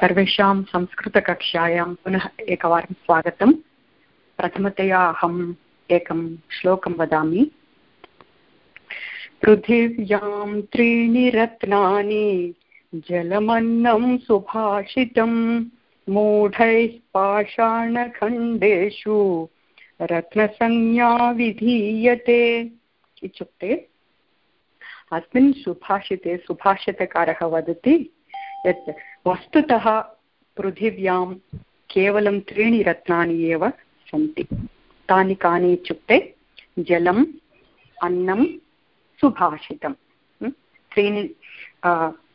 सर्वेषां संस्कृतकक्षायां पुनः एकवारं स्वागतं प्रथमतया अहम् एकं श्लोकं वदामि. पृथिव्यां त्रीणि रत्नानि जलमन्नं सुभाषितं मूढैः पाषाणखण्डेषु रत्नसंज्ञा विधीयते। इत्युक्ते अस्मिन् सुभाषिते, सुभाषितकारः वदति यत् वस्तुतः पृथिव्यां केवलं त्रीणि रत्नानि एव सन्ति। तानि कानि इत्युक्ते जलम्, अन्नं सुभाषितं त्रीणि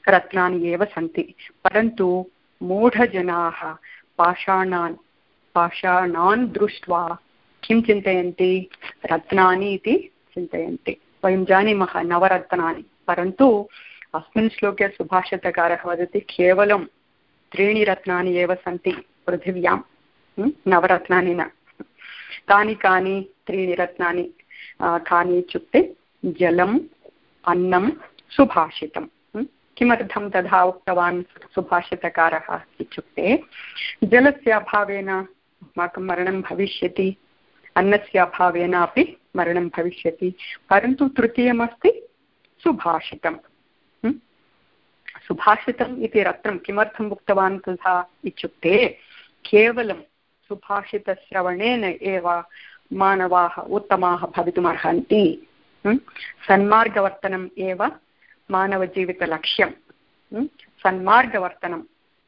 रत्नानि एव सन्ति। परन्तु मूढजनाः पाषाणान् पाषाणान् दृष्ट्वा किं चिन्तयन्ति? रत्नानि इति चिन्तयन्ति। वयं जानीमः नवरत्नानि। परन्तु अस्मिन् श्लोके सुभाषितकारः वदति, केवलं त्रीणि रत्नानि एव सन्ति पृथिव्यां। नवरत्नानि न। कानि कानि त्रीणि रत्नानि कानि इत्युक्ते जलम्, अन्नं सुभाषितं किमर्थं तथा उक्तवान् सुभाषितकारः इत्युक्ते, जलस्य अभावेन अस्माकं मरणं भविष्यति, अन्नस्य अभावेन अपि मरणं भविष्यति, परन्तु तृतीयमस्ति सुभाषितं सुभाषितम् इति रत्नं किमर्थम् उक्तवान् तथा इत्युक्ते केवलं सुभाषितश्रवणेन एव मानवाः उत्तमाः भवितुमर्हन्ति सन्मार्गवर्तनम् एव मानवजीवितलक्ष्यं सन्मार्गवर्तनम्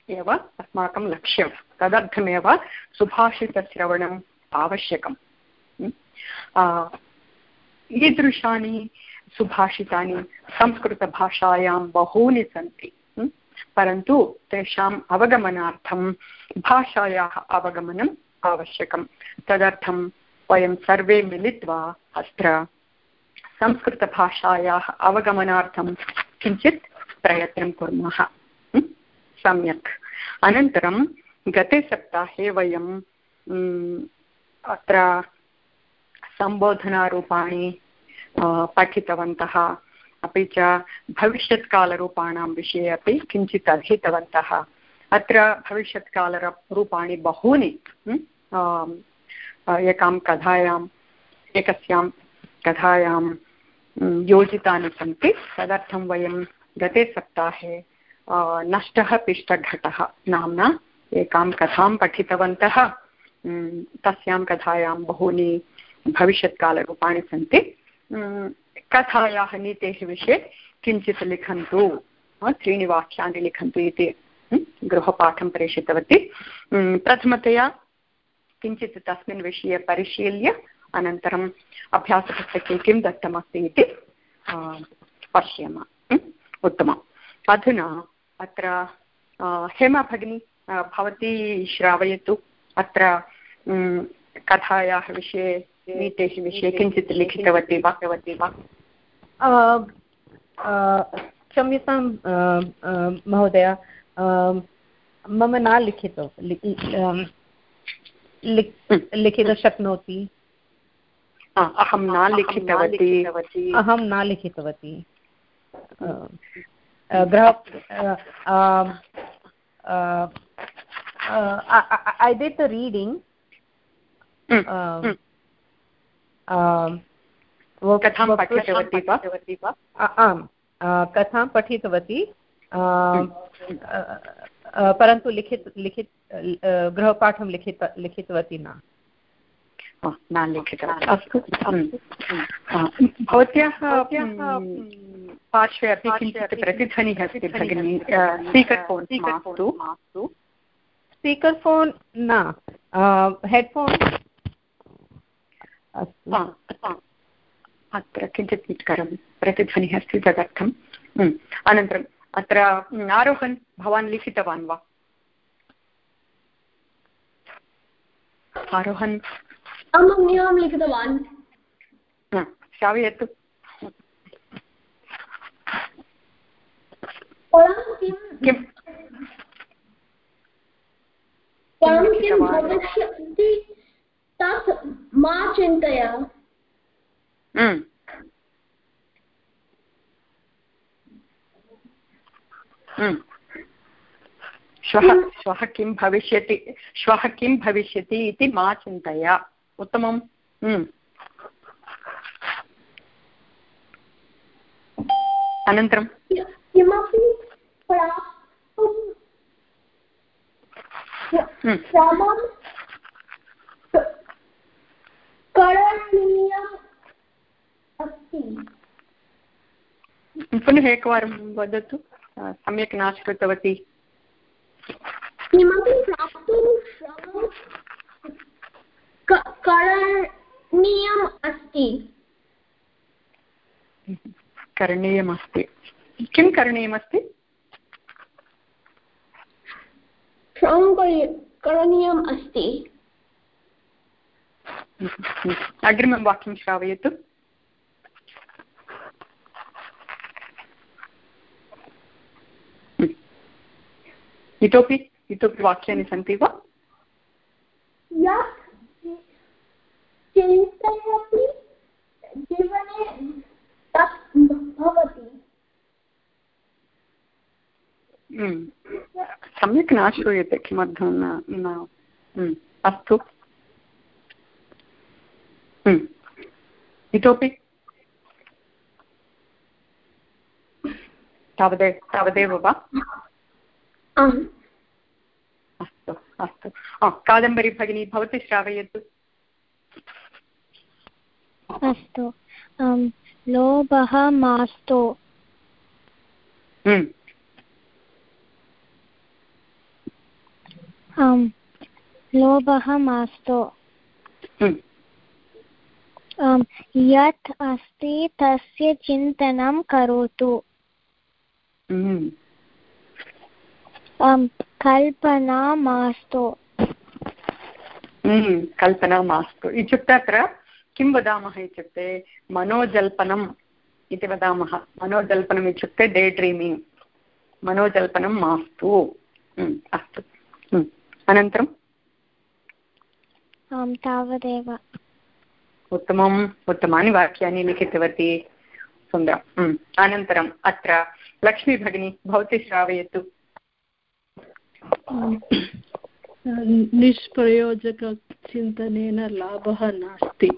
एव अस्माकं लक्ष्यं तदर्थमेव सुभाषितश्रवणम् आवश्यकम् ईदृशानि सुभाषितानि संस्कृतभाषायां बहूनि सन्ति परन्तु तेषाम् अवगमनार्थं भाषायाः अवगमनम् आवश्यकं। तदर्थं वयं सर्वे मिलित्वा अत्र संस्कृतभाषायाः अवगमनार्थं किञ्चित् प्रयत्नं कुर्मः सम्यक्। अनन्तरं गते सप्ताहे वयं अत्र सम्बोधनारूपाणि पठितवन्तः। अपि च भविष्यत्कालरूपाणां विषये अपि किञ्चित् अधीतवन्तः। अत्र भविष्यत्कालरूपाणि बहूनि एकां कथायाम् एकस्यां कथायां योजितानि सन्ति। तदर्थं वयं गते सप्ताहे नष्टः पिष्टघटः नाम्ना एकां कथां पठितवन्तः। तस्यां कथायां बहूनि भविष्यत्कालरूपाणि सन्ति। कथायाः नीतेः विषये किञ्चित् लिखन्तु त्रीणि वाक्यानि लिखन्तु इति गृहपाठं प्रेषितवती प्रथमतया किञ्चित् तस्मिन् विषये परिशील्य अनन्तरम् अभ्यासपुस्तके किं दत्तमस्ति इति पश्याम उत्तमम् अधुना अत्र हेमा भगिनी भवती श्रावयतु अत्र कथायाः विषये नीतेः विषये किञ्चित् लिखितवती वा? वा? क्षम्यतां महोदय मम न लिखित लिखित शक्नोति अहं न लिखितवती। अहं न लिखितवती। गृह ऐ डिड् द रीडिङ्ग् कथां पठितवती वा? आम् कथां पठितवती? परन्तु लिखित लिखित गृहपाठं लिखित लिखितवती न। न लिखितवती। अस्तु भवत्याः पार्श्वे अपि किञ्चित् प्रतिध्वनिः अस्ति भगिनि। स्पीकर् फोन् मास्तु। स्पीकर् फोन् न। हेड्फोन् अत्र किञ्चित् निष्करं प्रतिध्वनिः अस्ति तदर्थम् अनन्तरम् अत्र आरोहन् भवान् लिखितवान् वा? आरोहन्। अहं लिखितवान्। श्रावयतु। किं भविष्यति तत् मा चिन्तय श्वः श्वः किं भविष्यति श्वः किं भविष्यति इति मा चिन्तय उत्तमम् हम्म। अनन्तरं किमपि प्राप्तुं हम्म। श्रमं करणीयम् अस्ति। पुनः एकवारं वदतु। सम्यक् न श्रुतवती किमपि प्राप्तुं करणीयम् अस्ति। करणीयमस्ति किं करणीयमस्ति करणीयम् अस्ति। अग्रिमं वाक्यं श्रावयतु इतोपि इतोपि वाक्यानि सन्ति वा जीवने भवति। सम्यक् न श्रूयते किमर्थं न न। अस्तु। इतोपि तावदेव तावदेव वा अस्तु अस्तु कादम्बरी भगिनी भवती श्रावयतु अस्तु लोभः मास्तु लोभः मास्तु यत् अस्ति तस्य चिन्तनं करोतु। हम्म। कल्पना मास्तु। हम्म, कल्पना मास्तु। इत्युक्ते अत्र किं वदामः इत्युक्ते मनोजल्पनम् इति वदामः। मनोजल्पनम् इत्युक्ते डे ड्रीमिङ्ग् मनोजल्पनं मास्तु। हम्म, अस्तु। हम्म, अनन्तरम्? अं, तावदेव। उत्तमम् उत्तमानि वाक्यानि लिखितवती। सुन्दरम्। अनन्तरम् अत्र लक्ष्मी भगिनी भवती श्रावयतु। निष्प्रयोजकचिन्तनेन लाभः नास्ति।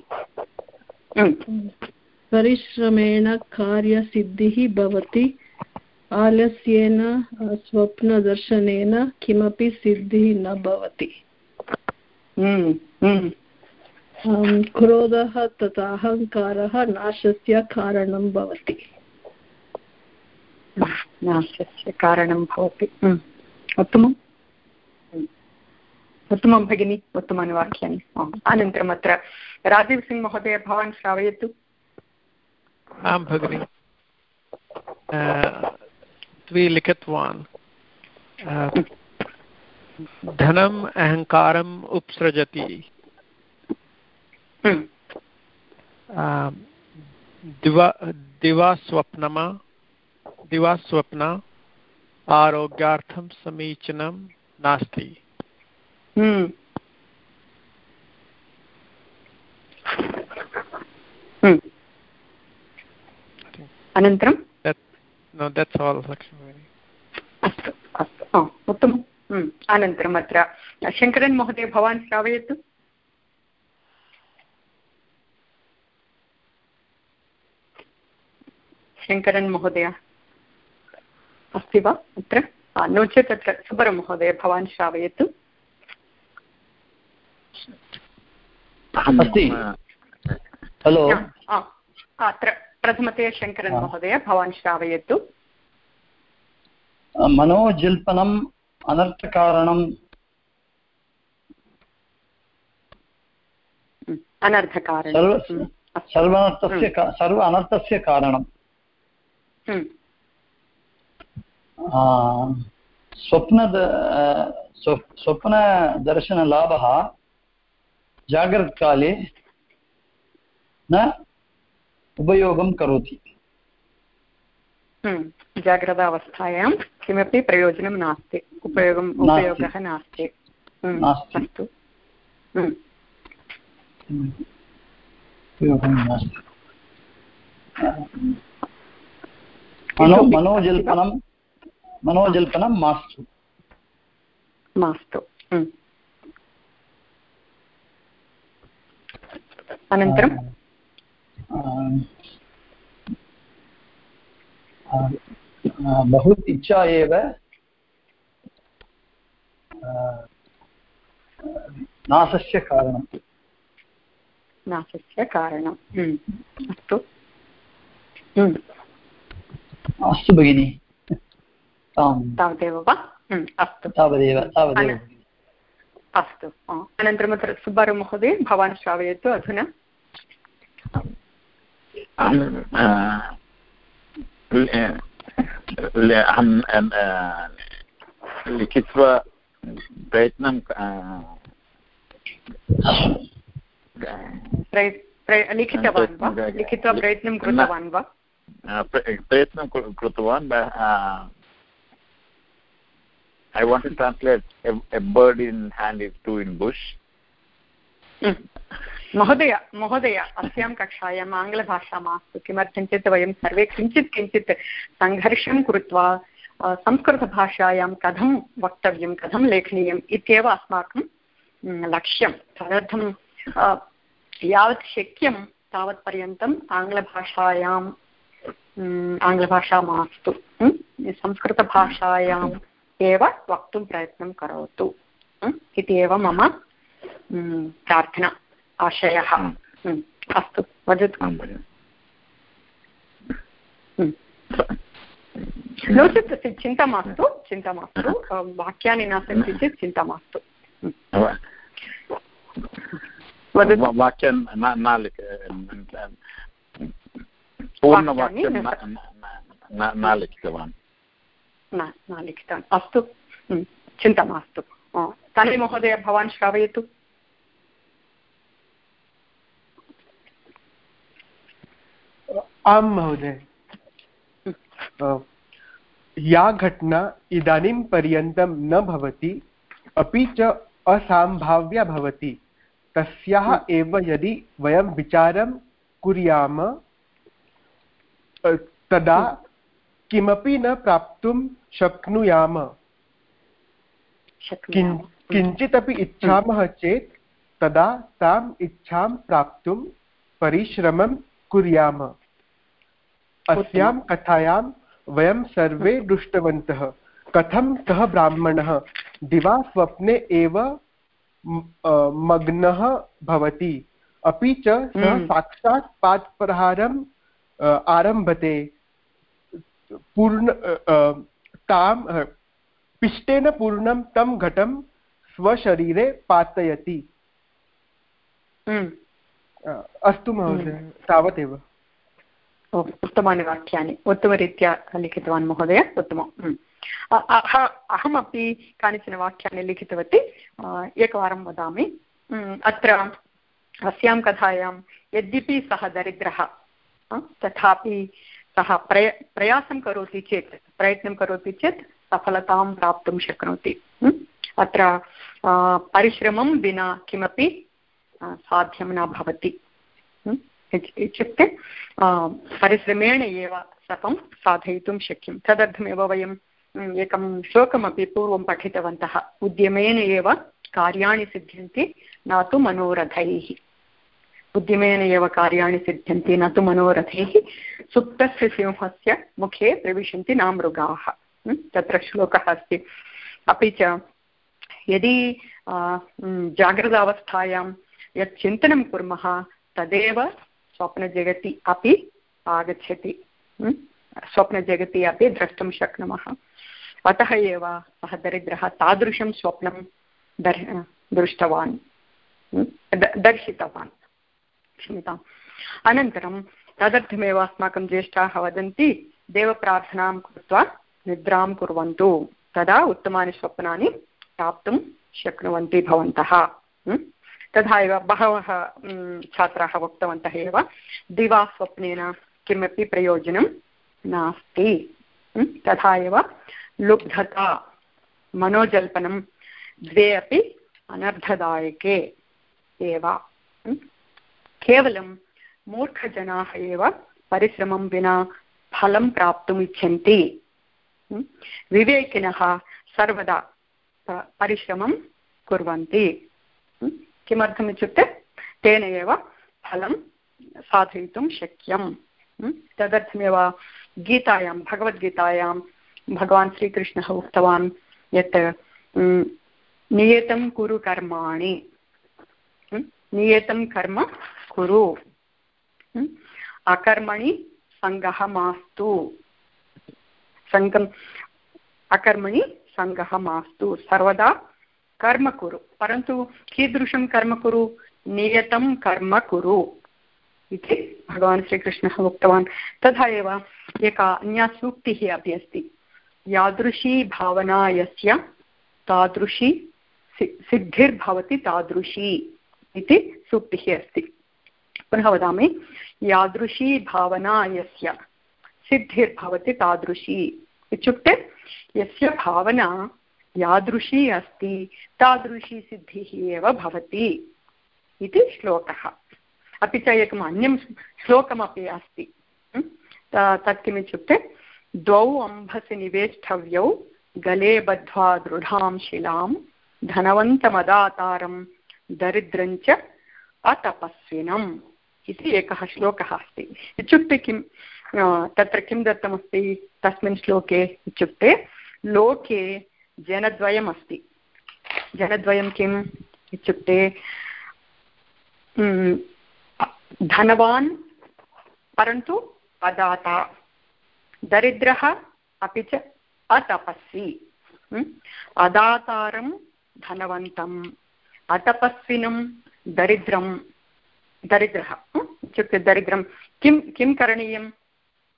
परिश्रमेण कार्यसिद्धिः भवति। आलस्येन स्वप्नदर्शनेन किमपि सिद्धिः न भवति। क्रोधः तथा अहङ्कारः नाशस्य कारणं भवति। नाशस्य कारणं भवति। हम्म, उत्तमम्। हम्म, उत्तमं भगिनि उत्तमानि वाक्यानि। अनन्तरम् अत्र राजीव् सिङ्ग् महोदय भवान् श्रावयतु। आं भगिनि। द्वि लिखितवान् धनम् अहङ्कारम् हम्म, अ, दिवा दिवास्वप्नमा दिवास्वप्न आरोग्यार्थं समीचीनं नास्ति। हम्म, हम्म। अनन्तरं? That's all lakshmi. अस्तु अस्तु. उत्तमम्. अनन्तरम् अत्र शङ्करन् महोदय भवान् श्रावयतु। शङ्करन् महोदय। अस्ति वा? अत्र? नो चेत् अत्र सुबरमहोदय भवान् श्रावयतु। अस्ति। हलो। अत्र प्रथमतया शङ्करन् महोदय भवान् श्रावयतु। मनोजल्पनम् अनर्थकारणं हम्म, अनर्थकारणं सर्व हम्म। सर्वार्थस्य का- सर्व अनर्थस्य कारणं हम्म, आ, स्वप्नद स्व- स्वप्नदर्शनलाभः जाग्रत्काले न उपयोगं करोति। हम्म, जाग्रतावस्थायां किमपि प्रयोजनं नास्ति। उपयोगम् उपयोगः नास्ति। हम्म, अस्तु। उपयोगं नास्ति। मनो मनोजल्पनं मनोजल्पनं मास्तु। मास्तु। अनन्तरं? बहु इच्छा एव। नाशस्य कारणं नाशस्य कारणम्। अस्तु। अस्तु भगिनि तावदेव वा अस्तु तावदेव तावदेव अस्तु अनन्तरम् अत्र सुब्बारु महोदय भवान् श्रावयतु अधुना अहं लिखित्वा प्रयत्नं लिखितवान् वा लिखित्वा प्रयत्नं कृतवान् वा प्रयत्नं कृतवान् want to translate a, a bird in hand is two in bush. महोदय महोदय अस्यां कक्षायाम् आङ्ग्लभाषा मास्तु. किमर्थं चेत् वयं सर्वे किञ्चित् किञ्चित् सङ्घर्षं कृत्वा संस्कृतभाषायां कथं वक्तव्यं कथं लेखनीयम् इत्येव अस्माकं लक्ष्यं. तदर्थं यावत् शक्यं तावत्पर्यन्तम् आङ्ग्लभाषायाम् आङ्ग्लभाषा मास्तु संस्कृतभाषायाम् एव वक्तुं प्रयत्नं करोतु इति एव मम प्रार्थना आशयः अस्तु वदतु नो चेत् चिन्ता मास्तु चिन्ता मास्तु वाक्यानि न सन्ति चेत् चिन्ता मास्तु वाक्यं पूर्णवाक्यं न लिखितवान् न न लिखितवान् अस्तु चिन्ता मास्तु तन्वी महोदय भवान् श्रावयतु आं महोदय या घटना इदानीं पर्यन्तं न भवति अपि च असम्भाव्या भवति। तस्याः एव यदि वयं विचारं कुर्याम तदा किमपि न प्राप्तुं शक्नुयाम। किञ्चिदपि इच्छामः चेत् तदा ताम् इच्छां प्राप्तुं परिश्रमं कुर्याम। अस्यां कथायां वयं सर्वे दृष्टवन्तः। कथं कः ब्राह्मणः? दिवा स्वप्ने एव मग्नः भवति। अपि च सः हम्म। साक्षात् पात्प्रहारम् आरम्भते पूर्ण तां पिष्टेन पूर्णं तं घटं स्वशरीरे पातयति। हम्म। अस्तु महोदय हम्म। तावदेव। उत्तमानि वाक्यानि उत्तमरीत्या लिखितवान् महोदय उत्तमम् अहमपि कानिचन वाक्यानि लिखितवती एकवारं वदामि। अत्र अस्यां कथायां यद्यपि सः दरिद्रः तथापि सः प्रय, प्रयासं करोति चेत्, प्रयत्नं करोति चेत् सफलतां प्राप्तुं शक्नोति। अत्र परिश्रमं विना किमपि साध्यं न भवति। इत्युक्ते परिश्रमेण एव सर्वं साधयितुं शक्यं। तदर्थमेव वयम् एकं श्लोकमपि पूर्वं पठितवन्तः। उद्यमेन एव कार्याणि सिद्ध्यन्ति, न तु मनोरथैः। उद्यमेन एव कार्याणि सिद्ध्यन्ति न तु मनोरथैः सुप्तस्य सिंहस्य मुखे प्रविशन्ति न मृगाः तत्र श्लोकः अस्ति। अपि च, यदि जागृतावस्थायां यत् चिन्तनं कुर्मः, तदेव स्वप्नजगति अपि आगच्छति। स्वप्नजगति अपि द्रष्टुं शक्नुमः। अतः एव सः दरिद्रः तादृशं स्वप्नं दर्, दृष्टवान्। दर्शितवान्। क्षम्यताम्। अनन्तरं तदर्थमेव अस्माकं ज्येष्ठाः वदन्ति, देवप्रार्थनां कृत्वा निद्रां कुर्वन्तु। तदा उत्तमानि स्वप्नानि प्राप्तुं शक्नुवन्ति भवन्तः। तथा एव बहवः छात्राः उक्तवन्तः एव, दिवा स्वप्नेन किमपि प्रयोजनं नास्ति। तथा एव लुब्धता, मनोजल्पनं द्वे अपि अनर्थदायके एव। केवलं मूर्खजनाः एव परिश्रमं विना फलं प्राप्तुम् इच्छन्ति विवेकिनः सर्वदा परिश्रमं कुर्वन्ति? किमर्थम् इत्युक्ते तेन एव फलं साधयितुं शक्यं? तदर्थमेव गीतायां, भगवद्गीतायां भगवान् श्रीकृष्णः उक्तवान् यत् नियतं कुरु कर्माणि। नियतं कर्म कुरु? अकर्मणि सङ्गः मास्तु सङ्गम् अकर्मणि सङ्गः मास्तु सर्वदा कर्म कुरु परन्तु कीदृशं कर्म कुरु नियतं कर्म कुरु इति भगवान् श्रीकृष्णः उक्तवान्। तथा एव एका अन्या सूक्तिः अपि अस्ति। यादृशी भावना यस्य तादृशी सिद्धिर्भवति तादृशी इति सूक्तिः अस्ति। पुनः वदामि, यादृशी भावना यस्य, सिद्धिर्भवति तादृशी। इत्युक्ते, यस्य भावना यादृशी अस्ति, तादृशी सिद्धिः एव भवति इति श्लोकः। अपि च एकम् अन्यं श्लोकमपि अस्ति। तत् किमित्युक्ते द्वौ अम्भसि निवेष्टव्यौ, गले बद्ध्वा दृढां शिलां, धनवन्तमदातारं दरिद्रञ्च अतपस्विनम्। इति एकः श्लोकः अस्ति। इत्युक्ते किं तत्र किं दत्तमस्ति? तस्मिन् श्लोके इत्युक्ते लोके जनद्वयमस्ति। जनद्वयं किम् इत्युक्ते धनवान् परन्तु अदाता, दरिद्रः अपि च अतपस्वी। अदातारं धनवन्तम्, अतपस्विनं दरिद्रं दरिद्रः? इत्युक्ते दरिद्रं किं किं करणीयम्?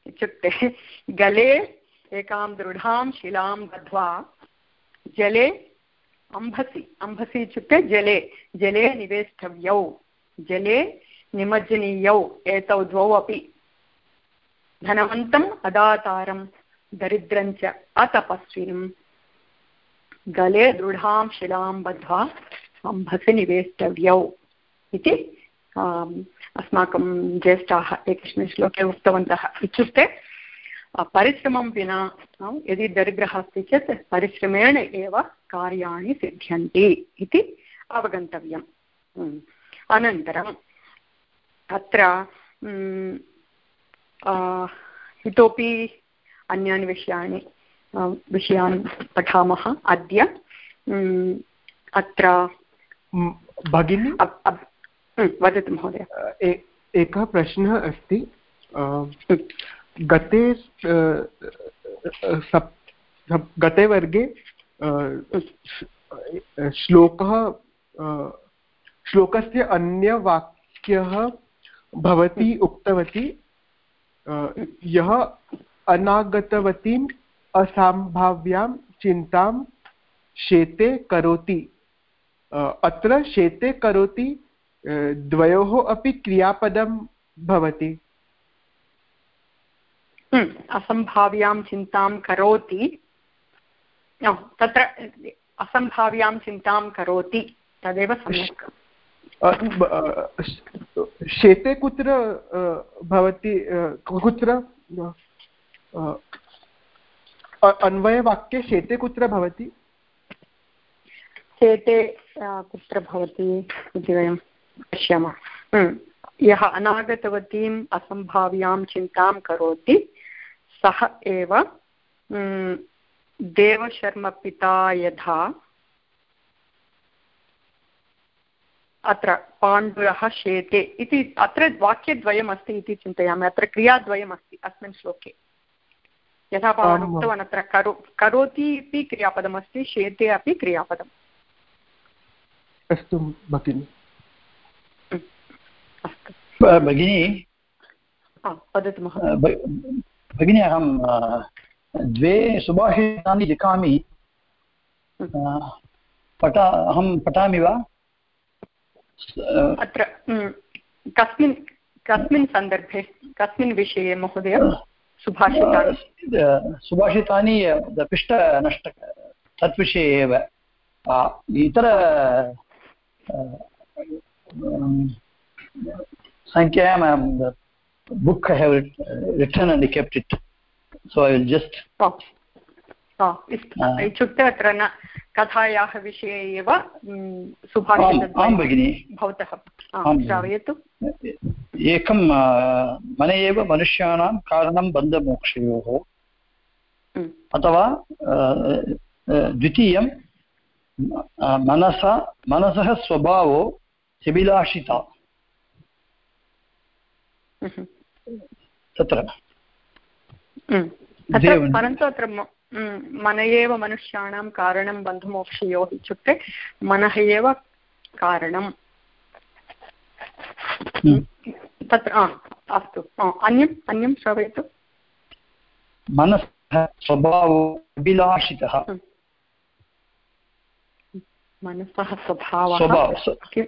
इत्युक्ते गले एकां दृढां शिलां बद्ध्वा जले अम्भसि अम्भसि इत्युक्ते जले जले निवेष्टव्यौ, जले निमज्जनीयौ, एतौ द्वौ अपि। धनवन्तम् अदातारं दरिद्रञ्च अतपस्विनं गले दृढां शिलां बद्ध्वा अम्भसि निवेष्टव्यौ इति अस्माकं ज्येष्ठाः एकस्मिन् श्लोके उक्तवन्तः। इत्युक्ते परिश्रमं विना यदि दरिद्रः अस्ति चेत् परिश्रमेण एव कार्याणि सिद्ध्यन्ति इति अवगन्तव्यम्. अनन्तरम् अत्र इतोपि अन्यानि विषयाणि विषयान् पठामः अद्य। अत्र भगिनी? वदतु महोदय। एकः प्रश्नः अस्ति गते सप् गते वर्गे श्लोकः श्लोकस्य अन्यवाक्यः भवती उक्तवती यः अनागतवतीम् असम्भाव्यां चिन्तां शेते करोति अत्र शेते करोति द्वयोः अपि क्रियापदं भवति। उम्, असम्भाव्यां चिन्तां करोति। तत्र असम्भाव्यां चिन्तां करोति तदेव सम्यक्। शेते कुत्र भवति कुत्र? अन्वयवाक्ये शेते कुत्र भवति? अ, कुत्र भवति इति वयं पश्यामः। उम्, यः अनागतवतीम् असम्भाव्यां चिन्तां करोति सः एव उम्, देवशर्मपिता यथा अत्र पाण्डुरः शेते इति अत्र वाक्यद्वयमस्ति इति चिन्तयामि अत्र क्रियाद्वयमस्ति अस्मिन् श्लोके। यथा भवान्। उक्तवान् अत्र करो करोति इति क्रियापदमस्ति शेते अपि क्रियापदम्। अस्तु भगिनि। भगिनी। वदतु भगिनी अहं द्वे सुभाषितानि लिखामि। पठा अहं पठामि वा? अत्र कस्मिन् कस्मिन् सन्दर्भे कस्मिन् विषये महोदय? सुभाषितानि। सुभाषितानि पिष्टनष्ट तद्विषये एव। इतर अ, um, सङ्ख्यायां book I have written and I kept it. So I will just is- इत्युक्ते अत्र न कथायाः विषये एव भगिनि भवतः। श्रावयतु. एकं मन एव मनुष्याणां कारणं बन्धमोक्षयोः। म्, अथवा द्वितीयं मनसा मनसः स्वभावो म्, तत्र. म्. परन्तु अत्र मन एव मनुष्याणां कारणं बन्धुमोक्षयोः इत्युक्ते मनः एव कारणं हम्म। तत्र अस्तु अन्यम् अन्यं श्रावयतु. मनसः स्वभावो अभिलाषितः. मनसः स्वभावः स्वभाव स- किं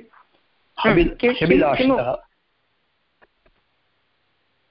अभि- किं- किं- अभिलाषितः अस्तु,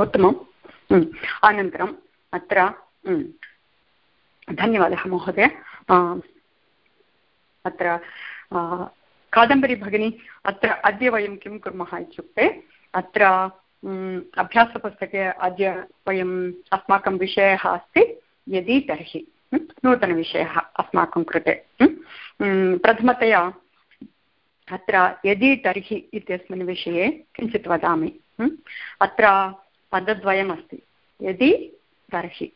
उत्तमम्। म्, अनन्तरम् अत्र धन्यवादः महोदय। अत्र कादम्बरी भगिनी अत्र अद्य वयं किं कुर्मः इत्युक्ते अत्र अभ्यासपुस्तके अद्य वयम् अस्माकं विषयः अस्ति यदि तर्हि नूतनविषयः अस्माकं कृते प्रथमतया अत्र यदि तर्हि इत्यस्मिन् विषये किञ्चित् वदामि अत्र पदद्वयमस्ति। यदि तर्हि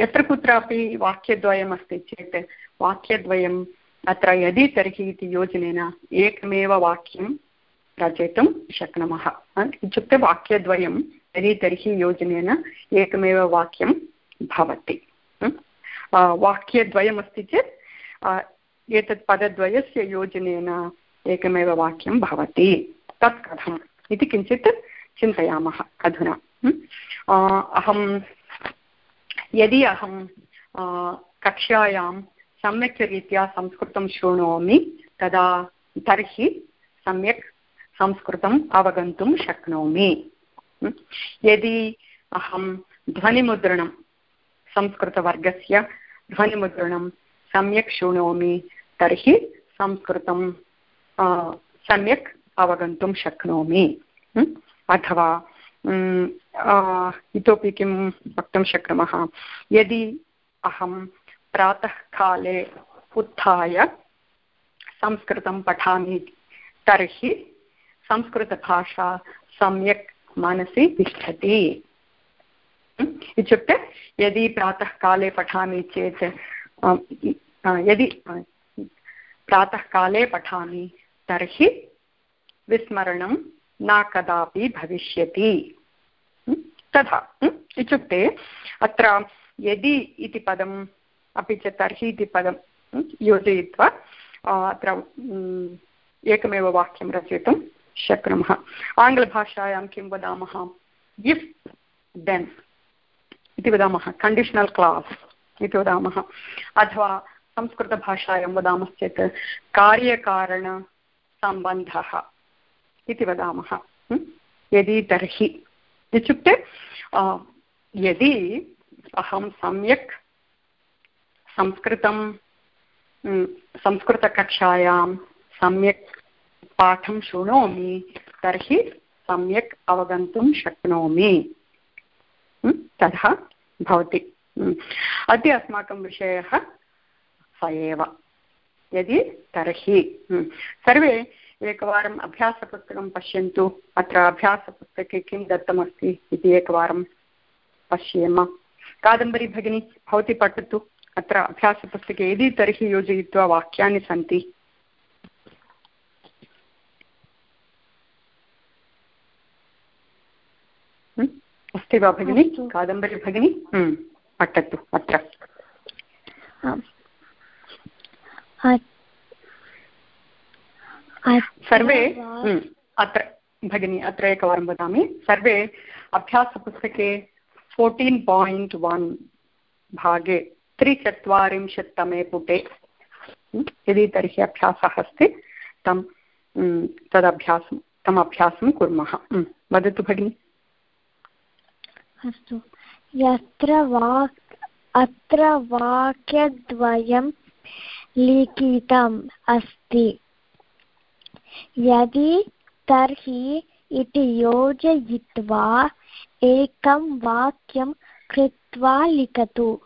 यत्र कुत्रापि वाक्यद्वयमस्ति चेत् वाक्यद्वयम् अत्र यदि तर्हि इति योजनेन एकमेव वाक्यं रचयितुं शक्नुमः। इत्युक्ते वाक्यद्वयं यदि तर्हि योजनेन एकमेव वाक्यं भवति। वाक्यद्वयमस्ति चेत् एतत् पदद्वयस्य योजनेन एकमेव वाक्यं भवति। तत् कथम् इति किञ्चित् चिन्तयामः अधुना अहं, यदि अहं कक्षायां सम्यक् रीत्या संस्कृतं शृणोमि तदा तर्हि सम्यक् संस्कृतम् अवगन्तुं शक्नोमि यदि अहं ध्वनिमुद्रणं, संस्कृतवर्गस्य ध्वनिमुद्रणं सम्यक् शृणोमि तर्हि संस्कृतं सम्यक् अवगन्तुं शक्नोमि? अथवा इतोपि किं वक्तुं शक्नुमः? यदि अहं प्रातःकाले उत्थाय संस्कृतं पठामि तर्हि संस्कृतभाषा सम्यक् मनसि तिष्ठति। इत्युक्ते यदि प्रातःकाले पठामि चेत् यदि प्रातःकाले पठामि तर्हि विस्मरणं न कदापि भविष्यति? तथा? इत्युक्ते अत्र यदि इति पदम्, अपि च तर्हि इति पदं? योजयित्वा अत्र एकमेव वाक्यं रचयितुं शक्नुमः आङ्ग्लभाषायां किं वदामः इफ् देन् इति वदामः कण्डिशनल् क्लास् इति वदामः अथवा संस्कृतभाषायां वदामश्चेत् कार्यकारणसम्बन्धः इति वदामः। यदि तर्हि। इत्युक्ते यदि अहं सम्यक् संस्कृतं संस्कृतकक्षायां सम्यक् पाठं शृणोमि तर्हि सम्यक् अवगन्तुं शक्नोमि। तथा भवति. अद्य अस्माकं विषयः स एव। यदि तर्हि सर्वे एकवारम् अभ्यासपुस्तकं पश्यन्तु। अत्र अभ्यासपुस्तके किं दत्तमस्ति इति एकवारं पश्येम। कादम्बरी भगिनी भवती पठतु। अत्र अभ्यासपुस्तके यदि तर्हि योजयित्वा वाक्यानि सन्ति? अस्ति वा भगिनि? कादम्बरी भगिनी? पठतु अत्र। सर्वे वा- म्, अत्र भगिनी अत्र एकवारं वदामि। सर्वे अभ्यासपुस्तके फोर्टीन् पायिण्ट् वन् भागे त्रिचत्वारिंशत्तमे पुटे यदि तर्हि अभ्यासः अस्ति तं तदभ्यासं तम् अभ्यासं कुर्मः। वदतु भगिनि। अस्तु। यत्र वाक् अत्र वाक्यद्वयं लिखितम् अस्ति यदि तर्हि इति योजयित्वा एकं वाक्यं कृत्वा लिखतु।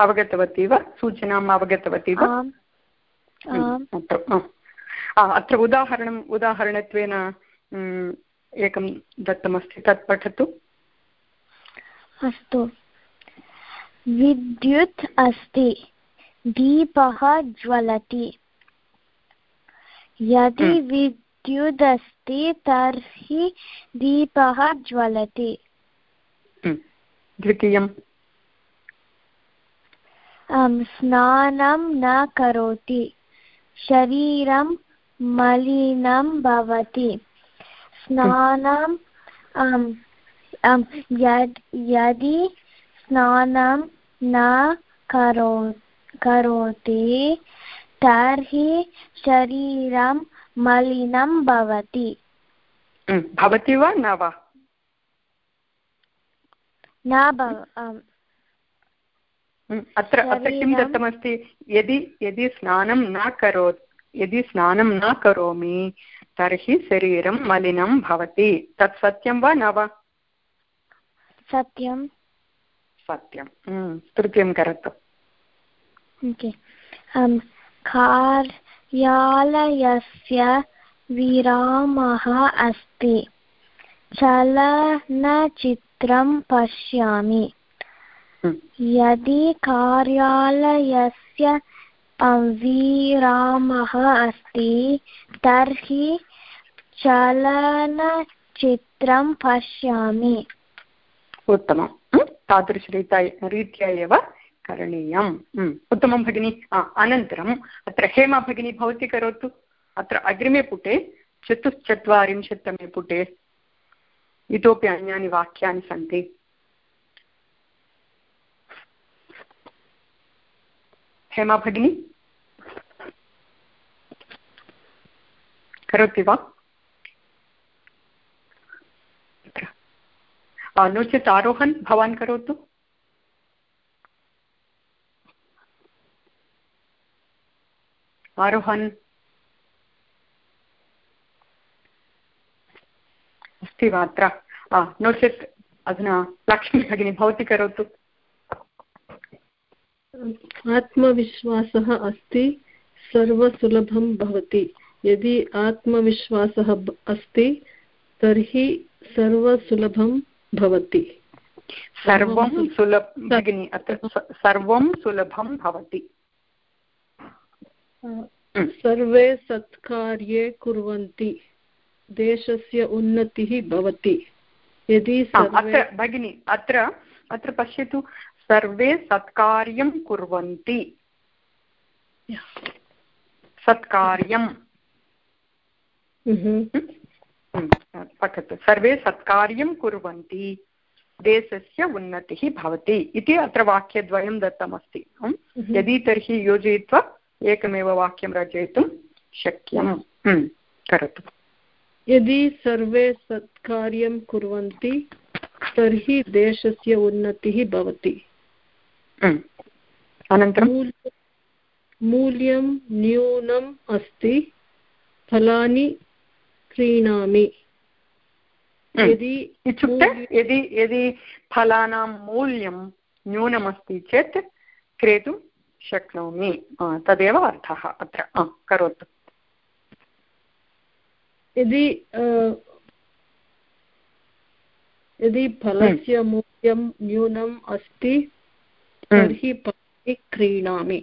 अवगतवती वा? सूचनाम् अवगतवती वा? अत्र उदाहरणम् उदाहरणत्वेन एकं दत्तमस्ति। तत् पठतु। अस्तु। विद्युत् अस्ति दीपः ज्वलति। यदि विद्युदस्ति तर्हि दीपः ज्वलति। द्वितीयं स्नानं न करोति। शरीरं मलिनं भवति। स्नानं यदि स्नानं न करो करोति तर्हि शरीरं मलिनं भवति। भवति वा न वा? न भव अत्र अत्र किं दत्तमस्ति? यदि यदि स्नानं न करो यदि स्नानं न करोमि तर्हि शरीरं मलिनं भवति। तत् सत्यं वा न वा? सत्यं सत्यं तृतीयं करोतु। कार्यालयस्य विरामः अस्ति। चलनचित्रं पश्यामि। यदि कार्यालयस्य विरामः अस्ति तर्हि चलनचित्रं पश्यामि। उत्तमं तादृशरीत्या रीत्या एव करणीयम्। उत्तमं भगिनि। अनन्तरम् अत्र हेमा भगिनी भवती करोतु। अत्र अग्रिमे पुटे, चतुश्चत्वारिंशत्तमे पुटे इतोपि अन्यानि वाक्यानि सन्ति। हेमा भगिनी? करोति वा? नो चेत् आरोहन्, भवान् करोतु। आरोहन् अस्ति वा अत्र नो चेत् अधुना लक्ष्मी भगिनी भवती करोतु। आत्मविश्वासः अस्ति सर्वसुलभं भवति। यदि आत्मविश्वासः अस्ति तर्हि सर्वसुलभं भवति। सर्वं सुलभ भगिनि अत्र सर्वं सुलभं भवति। सर्वे सत्कार्ये कुर्वन्ति। देशस्य उन्नतिः भवति। यदि अत्र भगिनि अत्र अत्र पश्यतु। सर्वे सत्कार्यं कुर्वन्ति। सत्कार्यं पठतु। सर्वे सत्कार्यं कुर्वन्ति। देशस्य उन्नतिः भवति इति अत्र वाक्यद्वयं दत्तमस्ति। यदि तर्हि योजयित्वा एकमेव वाक्यं रचयितुं शक्यं करोतु। यदि सर्वे सत्कार्यं कुर्वन्ति तर्हि देशस्य उन्नतिः भवति। अनन्तरं मूल्यं न्यूनम् अस्ति फलानि क्रीणामि। यदि इत्युक्ते यदि यदि फलानां मूल्यं न्यूनमस्ति चेत् क्रेतुं शक्नोमि। तदेव अर्थः अत्र। करोतु। यदि यदि फलस्य मूल्यं न्यूनम् अस्ति तर्हि फलानि क्रीणामि।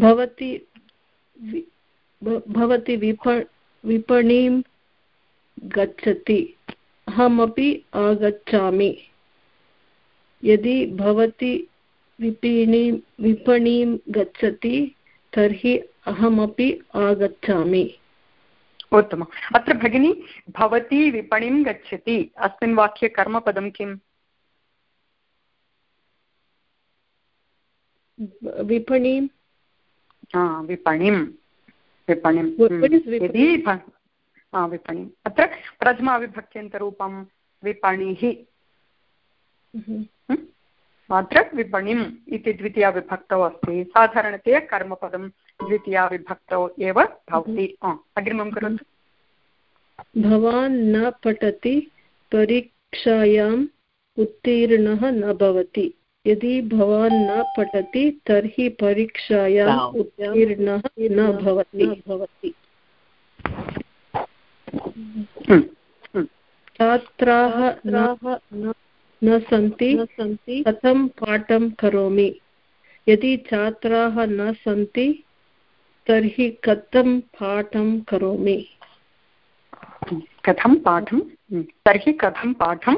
भवति भवती विप विपणीं गच्छति। अहमपि आगच्छामि। यदि भवती विपणीं विपणीं गच्छति तर्हि अहमपि आगच्छामि। उत्तमम्। अत्र भगिनी भवती विपणिं गच्छति। अस्मिन् वाक्ये कर्मपदं किम्? विपणिं? विपणिं। विपणिं। यदि विपणिम् अत्र प्रथमाविभक्त्यन्तरूपं विपणिः अत्र विपणिम् इति द्वितीयाविभक्तौ अस्ति। साधारणतया कर्मपदं द्वितीयाविभक्तौ एव भवति। अग्रिमं करोतु। भवान् न पठति परीक्षायाम् उत्तीर्णः न भवति। यदि भवान् न पठति तर्हि परीक्षायाम् उत्तीर्णः न भवति। छात्राः न सन्ति कथं पाठं करोमि? यदि छात्राः न सन्ति तर्हि कथं पाठं करोमि? कथं पाठं? तर्हि कथं पाठं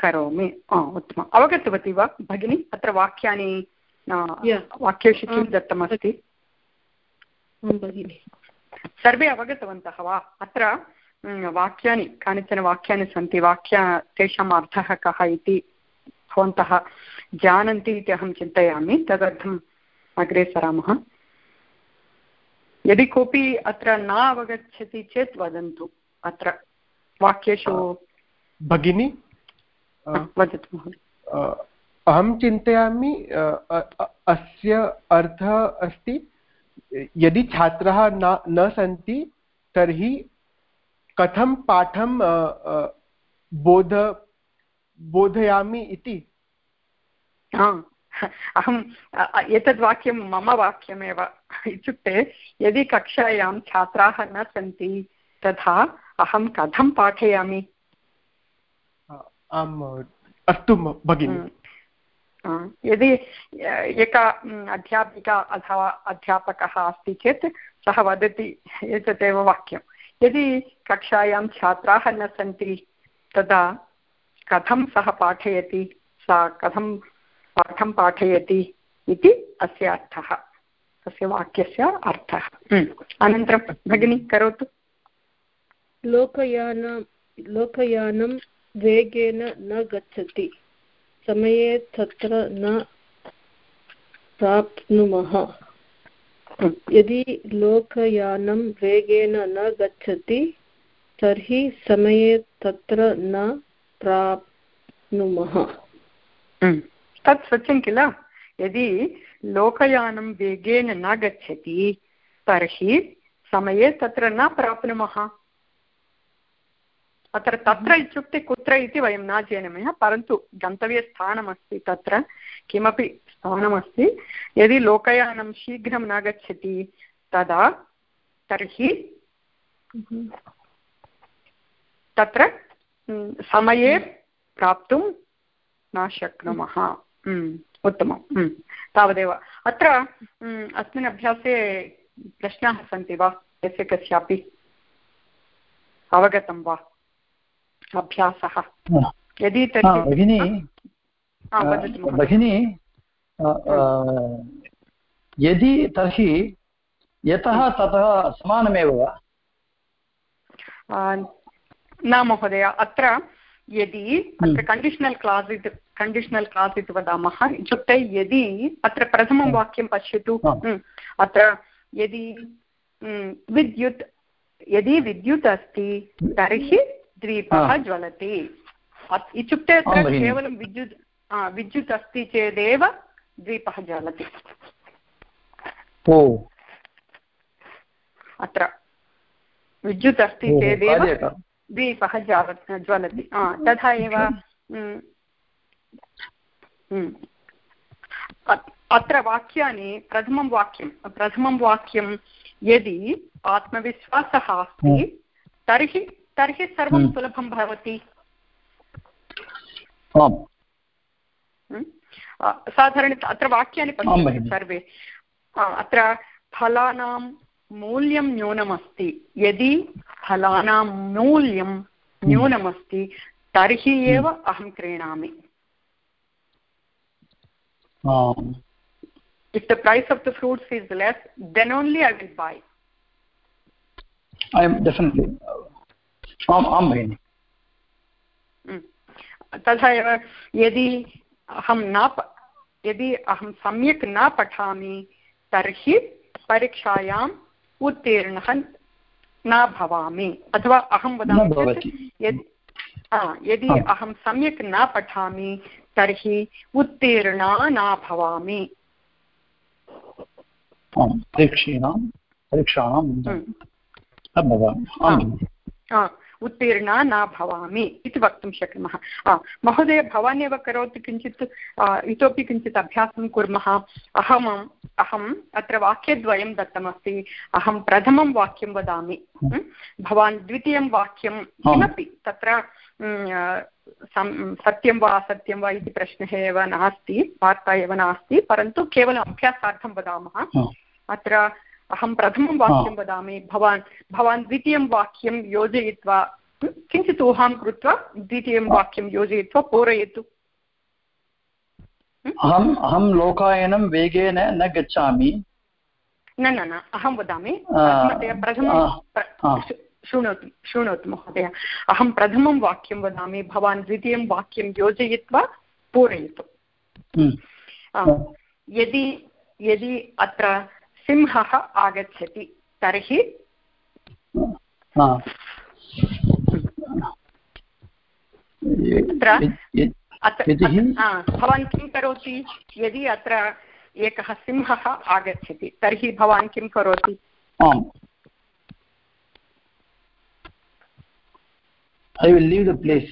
करोमि? उत्तमम् अवगतवती वा भगिनी? अत्र वाक्यानि वाक्येषु किं दत्तमस्ति? भगिनि। सर्वे अवगतवन्तः वा? अत्र वाक्यानि कानिचन वाक्यानि सन्ति वाक्य तेषाम् अर्थः कः इति भवन्तः जानन्ति इति अहं चिन्तयामि तदर्थम् अग्रे सरामः। यदि कोऽपि अत्र न अवगच्छति चेत् वदन्तु अत्र वाक्येषु। भगिनी वदतु अहं चिन्तयामि अस्य अर्थः अस्ति यदि छात्राः न न सन्ति तर्हि कथं पाठं बोध बोधयामि इति? अहम् एतद् वाक्यं मम वाक्यमेव इत्युक्ते यदि कक्षायां छात्राः न सन्ति तथा अहं कथं पाठयामि? आम् अस्तु भगिनि। यदि एका अध्यापिका अथवा अध्यापकः अस्ति चेत् सः वदति एतदेव वाक्यं यदि कक्षायां छात्राः न सन्ति तदा कथं सः पाठयति सा कथं पाठं पाठयति इति अस्य अर्थः तस्य वाक्यस्य अर्थः। अनन्तरं भगिनी करोतु। लोकयानं लोकयानं वेगेन न गच्छति समये तत्र न प्राप्नुमः। यदि लोकयानं वेगेन न गच्छति, तर्हि समये तत्र न प्राप्नुमः। तत् सत्यं किल? यदि लोकयानं वेगेन न गच्छति, तर्हि समये तत्र न प्राप्नुमः। अत्र तत्र इत्युक्ते कुत्र इति वयं न जानीमः, परन्तु गन्तव्यस्थानमस्ति तत्र, किमपि स्थानमस्ति। यदि लोकयानं शीघ्रं न गच्छति तदा, तर्हि तत्र समये प्राप्तुं न शक्नुमः। उत्तमं तावदेव। अत्र अस्मिन् अभ्यासे प्रश्नाः सन्ति वा? यस्य कस्यापि अवगतं वा? अभ्यासः। यदि भगिनी भगिनी यदि तर्हि यतः ततः समानमेव वा? न महोदय अत्र यदि अत्र कण्डिशनल् क्लास् इति कण्डिशनल् क्लास् इति वदामः इत्युक्ते यदि अत्र प्रथमं वाक्यं पश्यतु अत्र यदि विद्युत् यदि विद्युत् अस्ति तर्हि द्वीपः ज्वलति। इत्युक्ते अत्र केवलं विद्युत् विद्युत् अस्ति चेदेव द्वीपः ज्वलति। अत्र। विद्युत् अस्ति चेदेव द्वीपः ज्वलति। तथा एव अत्र वाक्यानि प्रथमं वाक्यं प्रथमं वाक्यं यदि आत्मविश्वासः अस्ति तर्हि तर्हि सर्वं सुलभं भवति। साधारणतः अत्र वाक्यानि पश्यन्ति सर्वे। अत्र फलानां मूल्यं न्यूनमस्ति। यदि फलानां मूल्यं न्यूनमस्ति तर्हि एव अहं क्रीणामि। if the price of the fruits is less then only i will buy. I am definitely आम् आं भगिनि। तथा एव यदि अहं न यदि अहं सम्यक् न पठामि तर्हि परीक्षायाम् उत्तीर्णः न भवामि। अथवा अहं वदामि चेत् यदि अहं सम्यक् न पठामि तर्हि उत्तीर्णा न भवामि। परीक्षीणां परीक्षाणां भवामि। उत्तीर्णा न भवामि इति वक्तुं शक्नुमः। महोदय भवान् एव करोतु किञ्चित् इतोपि किञ्चित् अभ्यासं कुर्मः। अहम् अहम् अत्र वाक्यद्वयं दत्तमस्ति। अहं प्रथमं वाक्यं वदामि। भवान् द्वितीयं वाक्यं किमपि तत्र सत्यं वा असत्यं वा इति प्रश्नः एव नास्ति वार्ता एव नास्ति परन्तु केवलम् अभ्यासार्थं वदामः। अत्र अहं प्रथमं वाक्यं वदामि। भवान् भवान् द्वितीयं वाक्यं योजयित्वा किञ्चित् ऊहां कृत्वा द्वितीयं वाक्यं योजयित्वा पूरयतु। अहम् अहं लोकायनं वेगेन न गच्छामि। न न न अहं वदामि। प्रथमं शृणोतु शृणोतु महोदय। अहं प्रथमं वाक्यं वदामि। भवान् द्वितीयं वाक्यं योजयित्वा पूरयतु। यदि यदि अत्र सिंहः आगच्छति तर्हि भवान् किं करोति? यदि अत्र एकः सिंहः आगच्छति तर्हि भवान् किं करोति? I will leave the place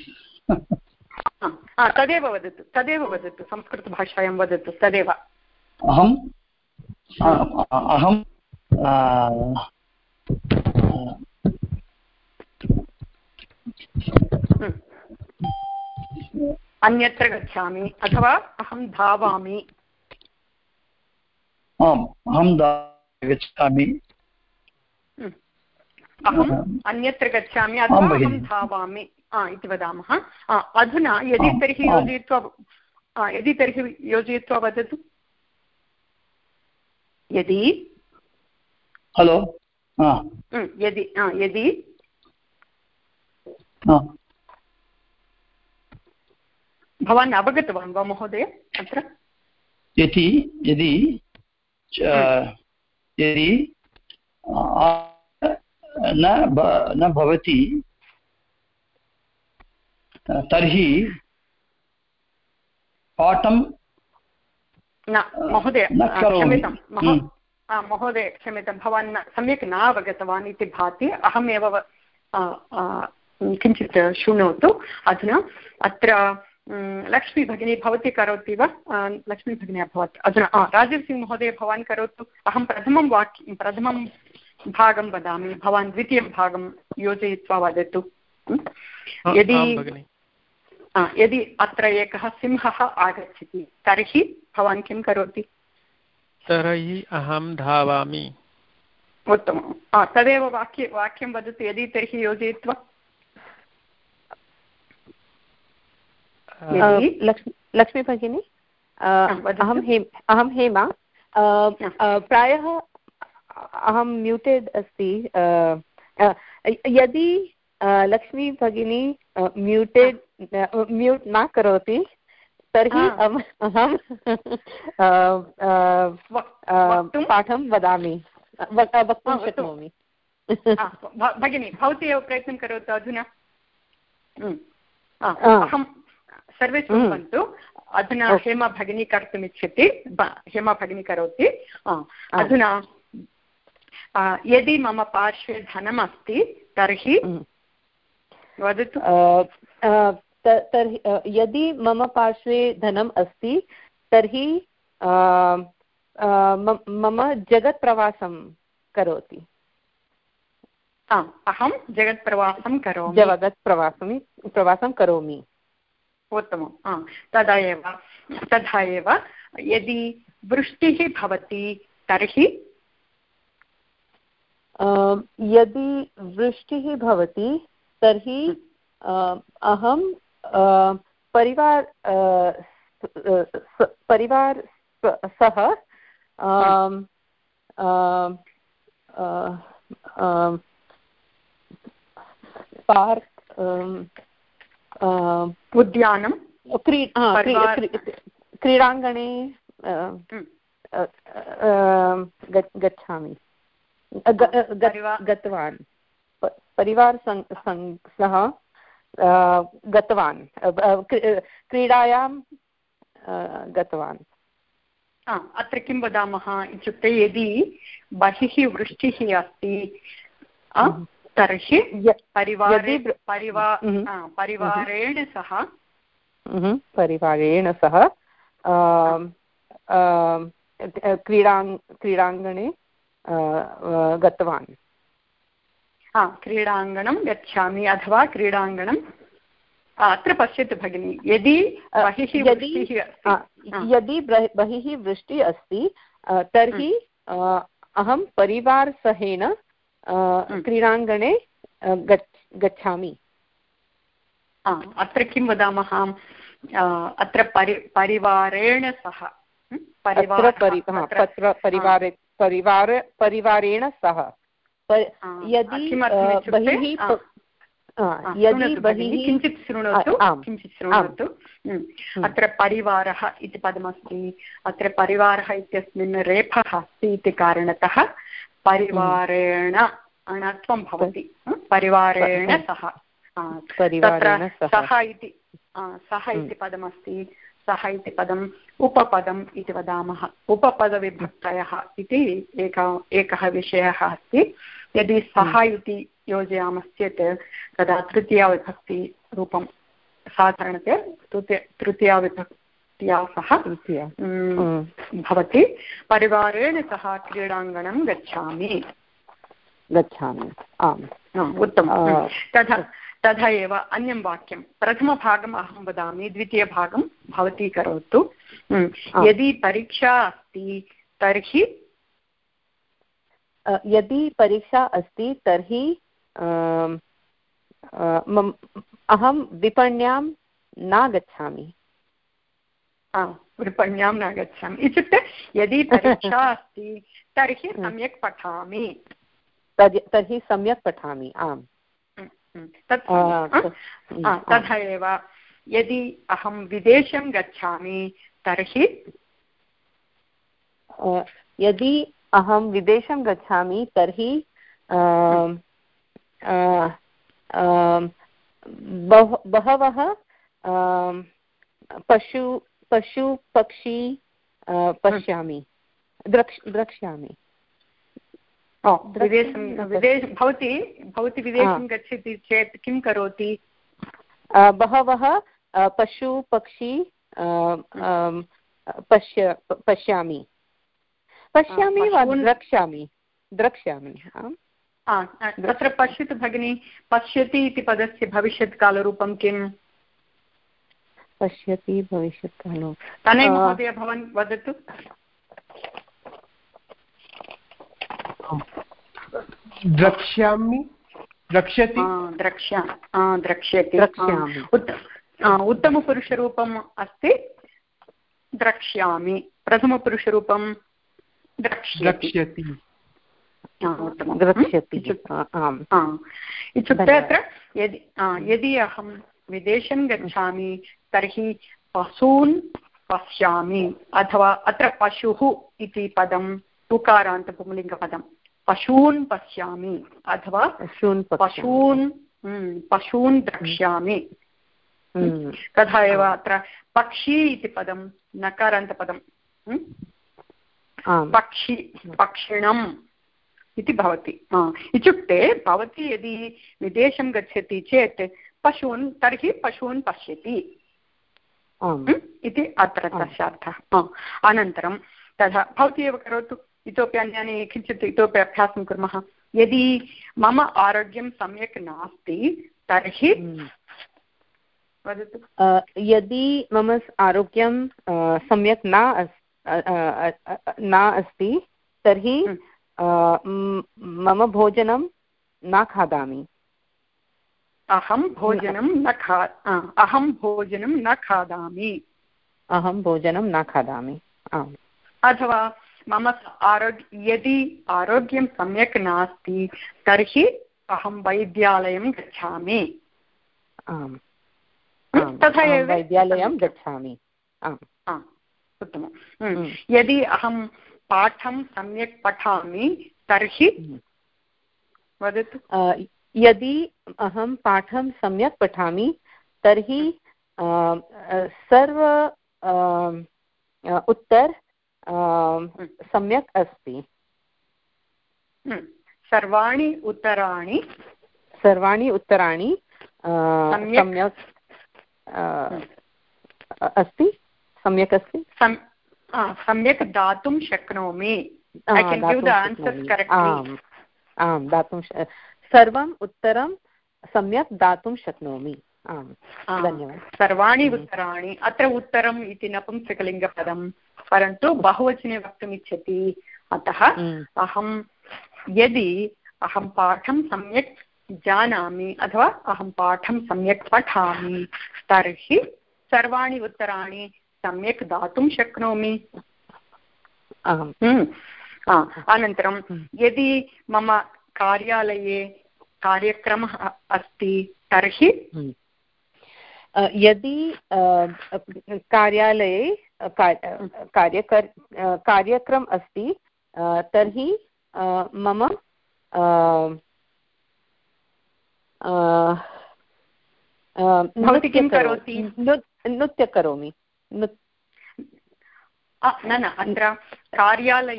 तदेव वदतु तदेव वदतु संस्कृतभाषायां वदतु तदेव। अहं अहं अन्यत्र गच्छामि अथवा अहं धावामि। आम् अहं गच्छामि। अहम् अन्यत्र गच्छामि अथवा अहं धावामि। इति वदामः। अधुना यदि तर्हि योजयित्वा यदि तर्हि योजयित्वा वदतु। यदि हलो यदि यदि भवान् अवगतवान् वा महोदय अत्र? यदि यदि यदि न न भवति तर्हि पाठं न महोदय क्षम्यतां महोदय क्षम्यतां भवान् सम्यक् न अवगतवान् इति भाति अहमेव किञ्चित् शृणोतु अधुना। अत्र लक्ष्मी भगिनी भवती करोति वा? लक्ष्मी भगिनी अभवत्। अधुना राजीव् सिङ्ग् महोदय भवान् करोतु। अहं प्रथमं वाक्यं प्रथमं भागं वदामि। भवान् द्वितीयं भागं योजयित्वा वदतु। यदि यदि अत्र एकः सिंहः आगच्छति तर्हि भवान् किं करोति? तर्हि अहं धावामि। उत्तमं तदेव वाक्य वाक्यं वदतु यदि तर्हि योजयित्वा? लक्ष्मी भगिनी अहं हेम अहं हेमा। प्रायः अहं म्यूटेड् अस्ति। यदि लक्ष्मी भगिनी म्यूटेड् म्यूट् न करोति तर्हि अहं पाठं वदामि। वक्तुं शक्नोमि। भगिनि भवती एव प्रयत्नं करोतु अधुना? अहं सर्वे शृण्वन्तु अधुना हेमा भगिनी कर्तुमिच्छति। हेमा भगिनी करोति। अधुना यदि मम पार्श्वे धनम् अस्ति तर्हि वदतु। तर्हि यदि मम पार्श्वे धनम् अस्ति तर्हि मम जगत्प्रवासं करोति। अहं जगत्प्रवासं करोमि। जगत्प्रवासं प्रवासं करोमि। उत्तमं तदा एव तथा एव यदि वृष्टिः भवति तर्हि? यदि वृष्टिः भवति तर्हि अहं परिवार परिवार सह पार्क् उद्यानं क्री क्रीडाङ्गणे गच्छामि। गतवान्। परिवार सह गतवान् क्रीडायां गतवान् अत्र किं वदामः इत्युक्ते यदि बहिः वृष्टिः अस्ति हम्म। तर्हि परिवारे परिवा हम्म। परिवारेण सह हम्म। परिवारेण सह क्रीडाङ् क्रीडाङ्गणे गतवान् क्रीडाङ्गणं गच्छामि अथवा क्रीडाङ्गणं अत्र पश्यतु भगिनि यदि बहिः यदि बहिः वृष्टिः अस्ति तर्हि अहं परिवारसहेन क्रीडाङ्गणे गच्छामि। अत्र किं वदामः अत्र परि परिवारेण सह परिवार परिवारेण सह। यदि बहिः यदि बहिः। किञ्चित् शृणोतु किञ्चित् शृणोतु। अत्र परिवारः इति पदमस्ति। अत्र परिवारः इत्यस्मिन् रेफः अस्ति इति कारणतः परिवारेण अणत्वं भवति। परिवारेण सह। तत्र सः इति सः इति पदमस्ति। सः इति पदम् उपपदम् इति वदामः। उपपदविभक्तयः इति एक एकः विषयः अस्ति। यदि सः इति योजयामश्चेत् तदा तृतीयाविभक्तिरूपं साधारणतया तृतीय तृतीयाविभक्त्या सह भवति। परिवारेण सह क्रीडाङ्गणं गच्छामि। गच्छामि। आम्। उत्तमं तथा तथा एव अन्यं वाक्यं। प्रथमभागम् अहं वदामि द्वितीयभागं भवती करोतु। यदि परीक्षा अस्ति तर्हि यदि परीक्षा अस्ति तर्हि अहं विपण्यां न गच्छामि। विपण्यां न गच्छामि। इत्युक्ते यदि परीक्षा अस्ति तर्हि सम्यक् पठामि। तर्हि सम्यक् पठामि आम्। तथा एव। यदि अहं विदेशं गच्छामि तर्हि? यदि अहं विदेशं गच्छामि तर्हि बहवः पशु पशु पक्षी पश्यामि। द्रक् द्रक्ष्यामि। विदेशं विदेश भवती भवती विदेशं गच्छति चेत् किं करोति? बहवः पशु पक्षी पश्य पश्यामि। पश्यामि वा द्रक्ष्यामि? द्रक्ष्यामि तत्र पश्यतु भगिनि पश्यति इति पदस्य भविष्यत्कालरूपं किम्? पश्यति भविष्यत्कालो तने महोदय भवान् वदतु। द्रक्ष्यामि? द्रक्ष्यति? द्रक्ष्या द्रक्ष्यति. उत्तमपुरुषरूपम् अस्ति द्रक्ष्यामि. प्रथमपुरुषरूपं द्रक्ष्यति. इत्युक्ते अत्र यदि यदि अहं विदेशं गच्छामि तर्हि पशून् पश्यामि अथवा अत्र पशुः इति पदं उकारान्तपुंलिङ्गपदं पशून् पश्यामि अथवा पशून् पशून् पशून् द्रक्ष्यामि। तथा एव अत्र पक्षी इति पदं नकारान्तपदं पक्षि पक्षिणम् इति भवति। इत्युक्ते भवती यदि विदेशं गच्छति चेत् पशून् तर्हि पशून् पश्यति। इति अत्र तस्य अर्थः। अनन्तरं तथा भवती एव करोतु। इतोपि अन्यानि किञ्चित् इतोपि अभ्यासं कुर्मः। यदि मम आरोग्यं सम्यक् नास्ति तर्हि वदतु। यदि मम आरोग्यं सम्यक् न न अस्ति तर्हि मम भोजनं न खादामि। अहं भोजनं न खा अहं भोजनं न खादामि। अहं भोजनं न खादामि। आम्। अथवा मम आरोग्य यदि आरोग्यं सम्यक् नास्ति तर्हि अहं वैद्यालयं गच्छामि। आम्। तथा एव वैद्यालयं गच्छामि। आम्। उत्तमं। यदि अहं पाठं सम्यक् पठामि तर्हि वदतु। यदि अहं पाठं सम्यक् पठामि तर्हि सर्व उत्तर सम्यक् अस्ति। सर्वाणि उत्तराणि? सर्वाणि उत्तराणि सम्यक्? अस्ति? सम्यक् अस्ति? सम्यक् दातुं शक्नोमि। आम् दातुं सर्वम् उत्तरं सम्यक् दातुं शक्नोमि। आम् धन्यवादः। सर्वाणि उत्तराणि अत्र उत्तरम् इति नपुंसकलिङ्गपदं परन्तु बहुवचने वक्तुमिच्छति। अतः अहं यदि अहं पाठं सम्यक् जानामि अथवा अहं पाठं सम्यक् पठामि तर्हि सर्वाणि उत्तराणि सम्यक् दातुं शक्नोमि। अनन्तरं यदि मम कार्यालये कार्यक्रमः अस्ति तर्हि यदि कार्यालये कार्यकर् कार्यक्रम अस्ति तर्हि मम भवती किं करोति। नृत्य करोमि। न न अत्र कार्यालये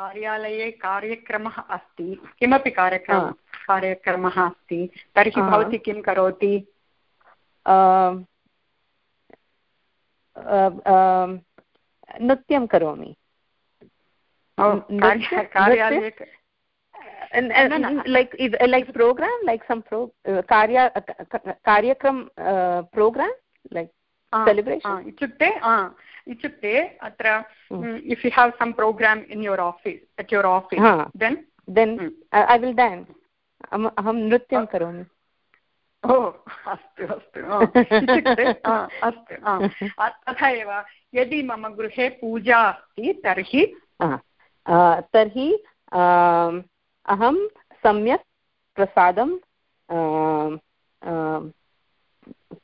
कार्यालये कार्यक्रमः अस्ति। किमपि कार्यक्रमः कार्यक्रमः अस्ति। तर्हि भवती किं करोति? नृत्यं करोमि। लैक् प्रोग्राम् लैक् सम् कार्यक्रम प्रोग्राम् लैक् इत्युक्ते इत्युक्ते अत्र if you have some programme in your office your office then then I will dance अहं नृत्यं करोमि। ओ अस्तु अस्तु इत्युक्ते अस्तु तथा एव यदि मम गृहे पूजा अस्ति तर्हि? तर्हि अहं सम्यक् प्रसादं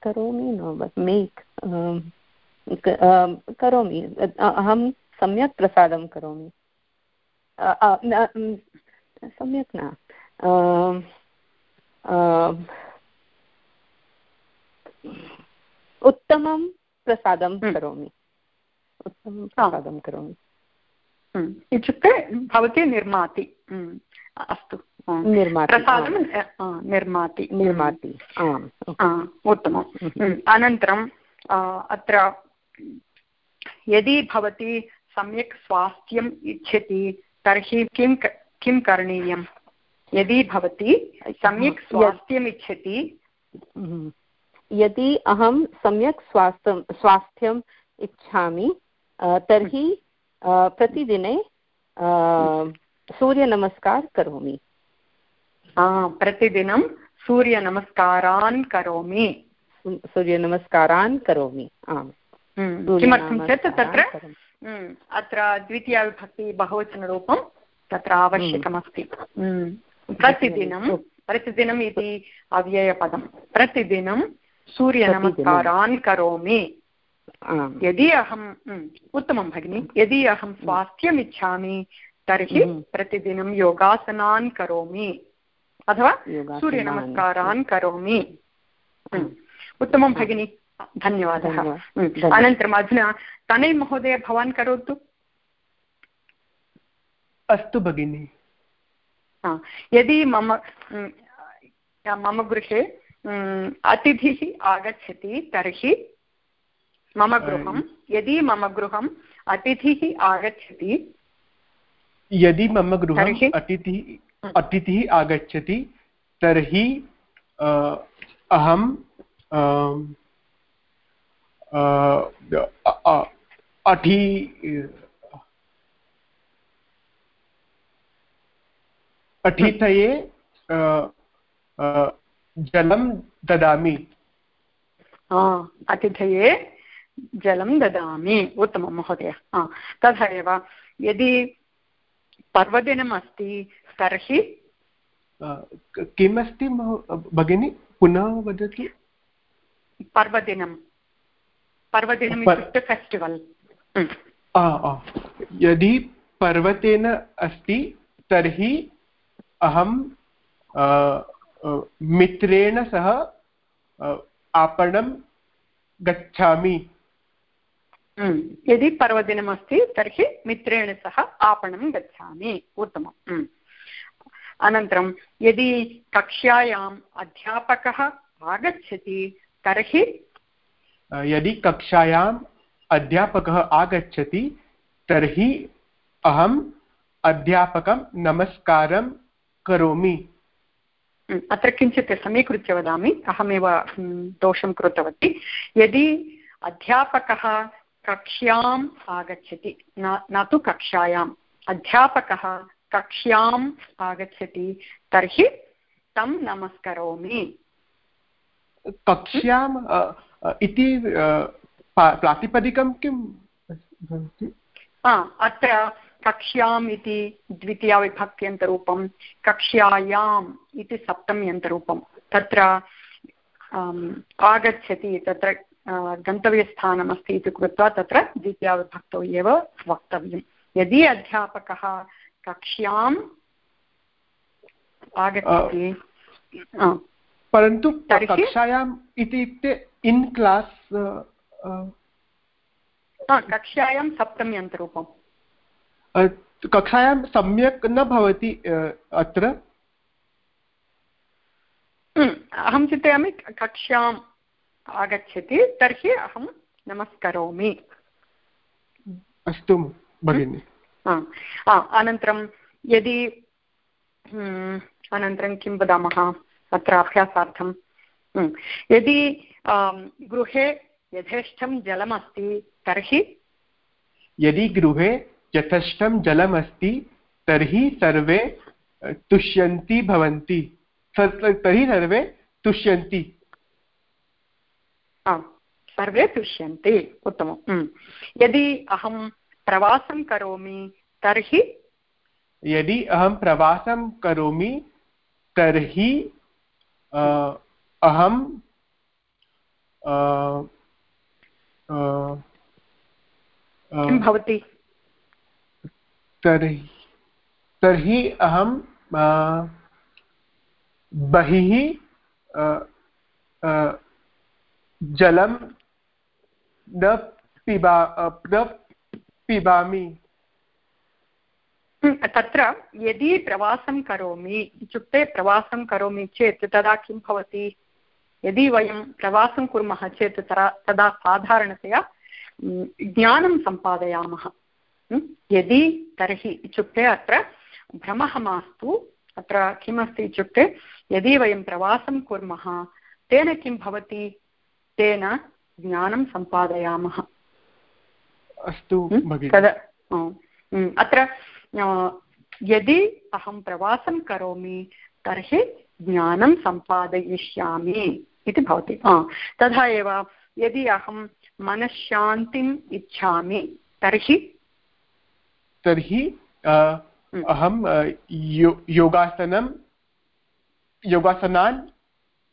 करोमि न मेक् करोमि अहं सम्यक् प्रसादं करोमि। सम्यक् न उत्तमं प्रसादं हम्म। करोमि। उत्तमं प्रसादं करोमि। हम्म। इत्युक्ते भवती निर्माति। हम्म। अस्तु। प्रसादं निर्माति। निर्माति उत्तमम्। अनन्तरं अत्र यदि भवती सम्यक् स्वास्थ्यम् इच्छति तर्हि किं किं करणीयं यदि भवती सम्यक् स्वास्थ्यम् इच्छति यदि अहं सम्यक् स्वास्थ्यं स्वास्थ्यम् इच्छामि तर्हि प्रतिदिने सूर्यनमस्कार करोमि। प्रतिदिनं सूर्यनमस्कारान् करोमि। सूर्यनमस्कारान् करोमि आम्। हम्म, किमर्थं चेत् तत्र हम्म, अत्र द्वितीयाविभक्ति बहुवचनरूपं तत्र आवश्यकमस्ति। हम्म, प्रतिदिनं प्रतिदिनम् इति अव्ययपदं। प्रतिदिनं सूर्यनमस्कारान् करोमि यदि अहं उत्तमं भगिनि यदि अहं स्वास्थ्यम् इच्छामि तर्हि प्रतिदिनं योगासनान् करोमि। अथवा सूर्यनमस्कारान् करोमि। उत्तमं भगिनि धन्यवादः। अनन्तरम् अधुना तनय् महोदय भवान् करोतु। अस्तु भगिनि। यदि मम मम गृहे अतिथिः आगच्छति तर्हि मम गृहं यदि मम गृहम् अतिथिः आगच्छति यदि मम गृहम् अतिथिः अतिथिः आगच्छति तर्हि अहं अठि अतिथये जलं ददामि। अतिथये जलं ददामि उत्तमं महोदय। तथा एव यदि पर्वदिनम् अस्ति तर्हि किमस्ति भगिनि पुनः वदतु? पर्वदिनं। पर्वदिनम् इत्युक्ते फेस्टिवल्। यदि पर्वतेन अस्ति तर्हि अहं मित्रेण सह आपणं गच्छामि। यदि पर्वदिनमस्ति तर्हि मित्रेण सह आपणं गच्छामि। उत्तमम्। अनन्तरं यदि कक्ष्यायाम् अध्यापकः आगच्छति तर्हि? यदि कक्षायाम् अध्यापकः आगच्छति तर्हि अहम् अध्यापकं नमस्कारं करोमि। अत्र किञ्चित् समीकृत्य वदामि अहमेव दोषं कृतवती। यदि अध्यापकः कक्ष्याम् आगच्छति न न तु कक्षायाम् अध्यापकः कक्ष्याम् आगच्छति तर्हि तं नमस्करोमि। कक्ष्याम् इति प्रातिपदिकं किं? अत्र कक्ष्याम् इति द्वितीयाविभक्त्यन्तरूपं कक्ष्यायाम् इति सप्तम्यन्तरूपं। तत्र आगच्छति तत्र गन्तव्यस्थानमस्ति इति कृत्वा तत्र द्वितीयाविभक्तौ एव वक्तव्यं। यदि अध्यापकः कक्ष्याम् आगच्छति परन्तु कक्षायाम् इत्युक्ते इन् क्लास् कक्षायां सप्तम्यन्तरूपं कक्षायां सम्यक् न भवति अत्र? अहं चिन्तयामि कक्षाम् आगच्छति तर्हि अहं नमस्करोमि। अस्तु भगिनि। अनन्तरं यदि अनन्तरं किं वदामः अत्र अभ्यासार्थं? यदि गृहे यथेष्टं जलमस्ति तर्हि? यदि गृहे यथेष्टं जलमस्ति तर्हि सर्वे तुष्यन्ति भवन्ति। तर्हि सर्वे तुष्यन्ति। सर्वे तुष्यन्ति उत्तमं यदि अहं प्रवासं करोमि तर्हि? यदि अहं प्रवासं करोमि तर्हि अहं किं भवति? तर्हि। तर्हि अहं बहिः जलं न पिबा न पिबामि। तत्र यदि प्रवासं करोमि, इत्युक्ते प्रवासं करोमि चेत् तदा किं भवति? यदि वयं प्रवासं कुर्मः चेत् तदा तदा साधारणतया ज्ञानं सम्पादयामः। यदि तर्हि इत्युक्ते अत्र भ्रमः मास्तु। अत्र किमस्ति इत्युक्ते यदि वयं प्रवासं कुर्मः तेन किं भवति? तेन ज्ञानं सम्पादयामः। अस्तु तद् अत्र यदि अहं प्रवासं करोमि तर्हि ज्ञानं सम्पादयिष्यामि इति भवति। तथा एव यदि अहं मनश्शान्तिम् इच्छामि तर्हि तर्हि अहं यो योगासनं योगासनान्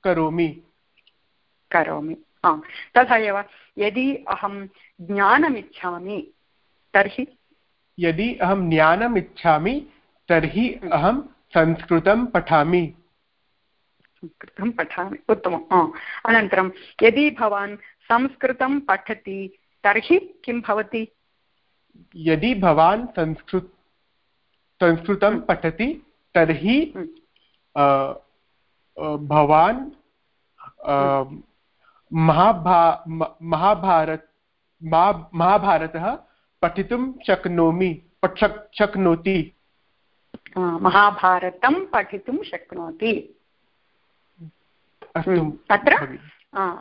करोमि। करोमि। तथा एव यदि अहं ज्ञानमिच्छामि तर्हि? यदि अहं ज्ञानम् इच्छामि तर्हि अहं संस्कृतं पठामि। संस्कृतं पठामि। उत्तमम्। अनन्तरं यदि भवान् संस्कृतं पठति तर्हि किं भवति? यदि भवान् संस्कृत संस्कृतं पठति तर्हि भवान् महाभा महाभारत महाभारतः पठितुं शक्नोमि शक्नोति। महाभारतं पठितुं शक्नोति। अत्र?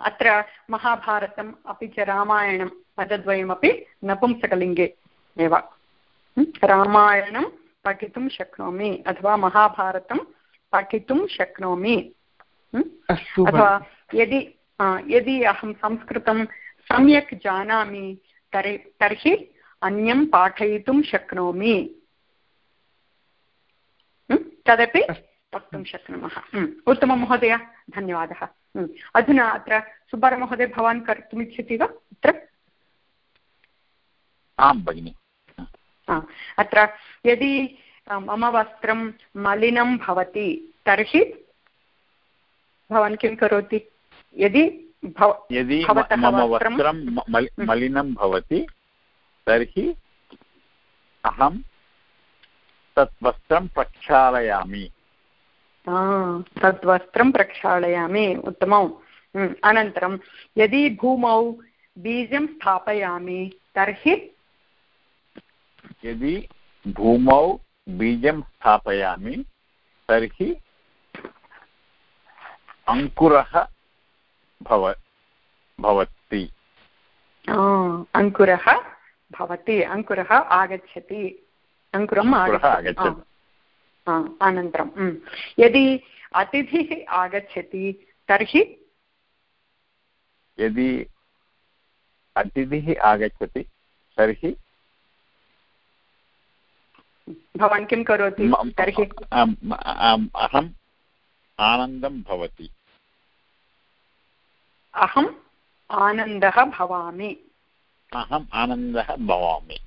अत्र महाभारतम् अपि च रामायणं पदद्वयमपि नपुंसकलिङ्गे। एव। रामायणं पठितुं शक्नोमि अथवा महाभारतं पठितुं शक्नोमि। अथवा यदि यदि अहं संस्कृतं सम्यक् जानामि तर्हि तर्हि अन्यं पाठयितुं शक्नोमि। तदपि वक्तुं शक्नुमः। उत्तमं महोदय धन्यवादः। अधुना अत्र सुब्बारमहोदय भवान् कर्तुम् इच्छति वा? अत्र? आं भगिनि। अत्र यदि मम वस्त्रं मलिनं भवति तर्हि भवान् किं करोति? यदि यदि मम वस्त्रं मलिनं भवति तर्हि अहं तत् वस्त्रं प्रक्षालयामि। वस्त्रं प्रक्षालयामि उत्तमम् अनन्तरं यदि भूमौ बीजं स्थापयामि तर्हि यदि भूमौ बीजं स्थापयामि तर्हि अङ्कुरः भव भवति। अङ्कुरः भवति अङ्कुरः आगच्छति। अङ्कुरम् आगच्छति। अनन्तरं यदि अतिथिः आगच्छति तर्हि? यदि अतिथिः आगच्छति तर्हि भवान् किं करोति? तर्हि अहम् आनन्दं भवति। अहम् आनन्दः भवामि। अहम् आनन्दः भवामि।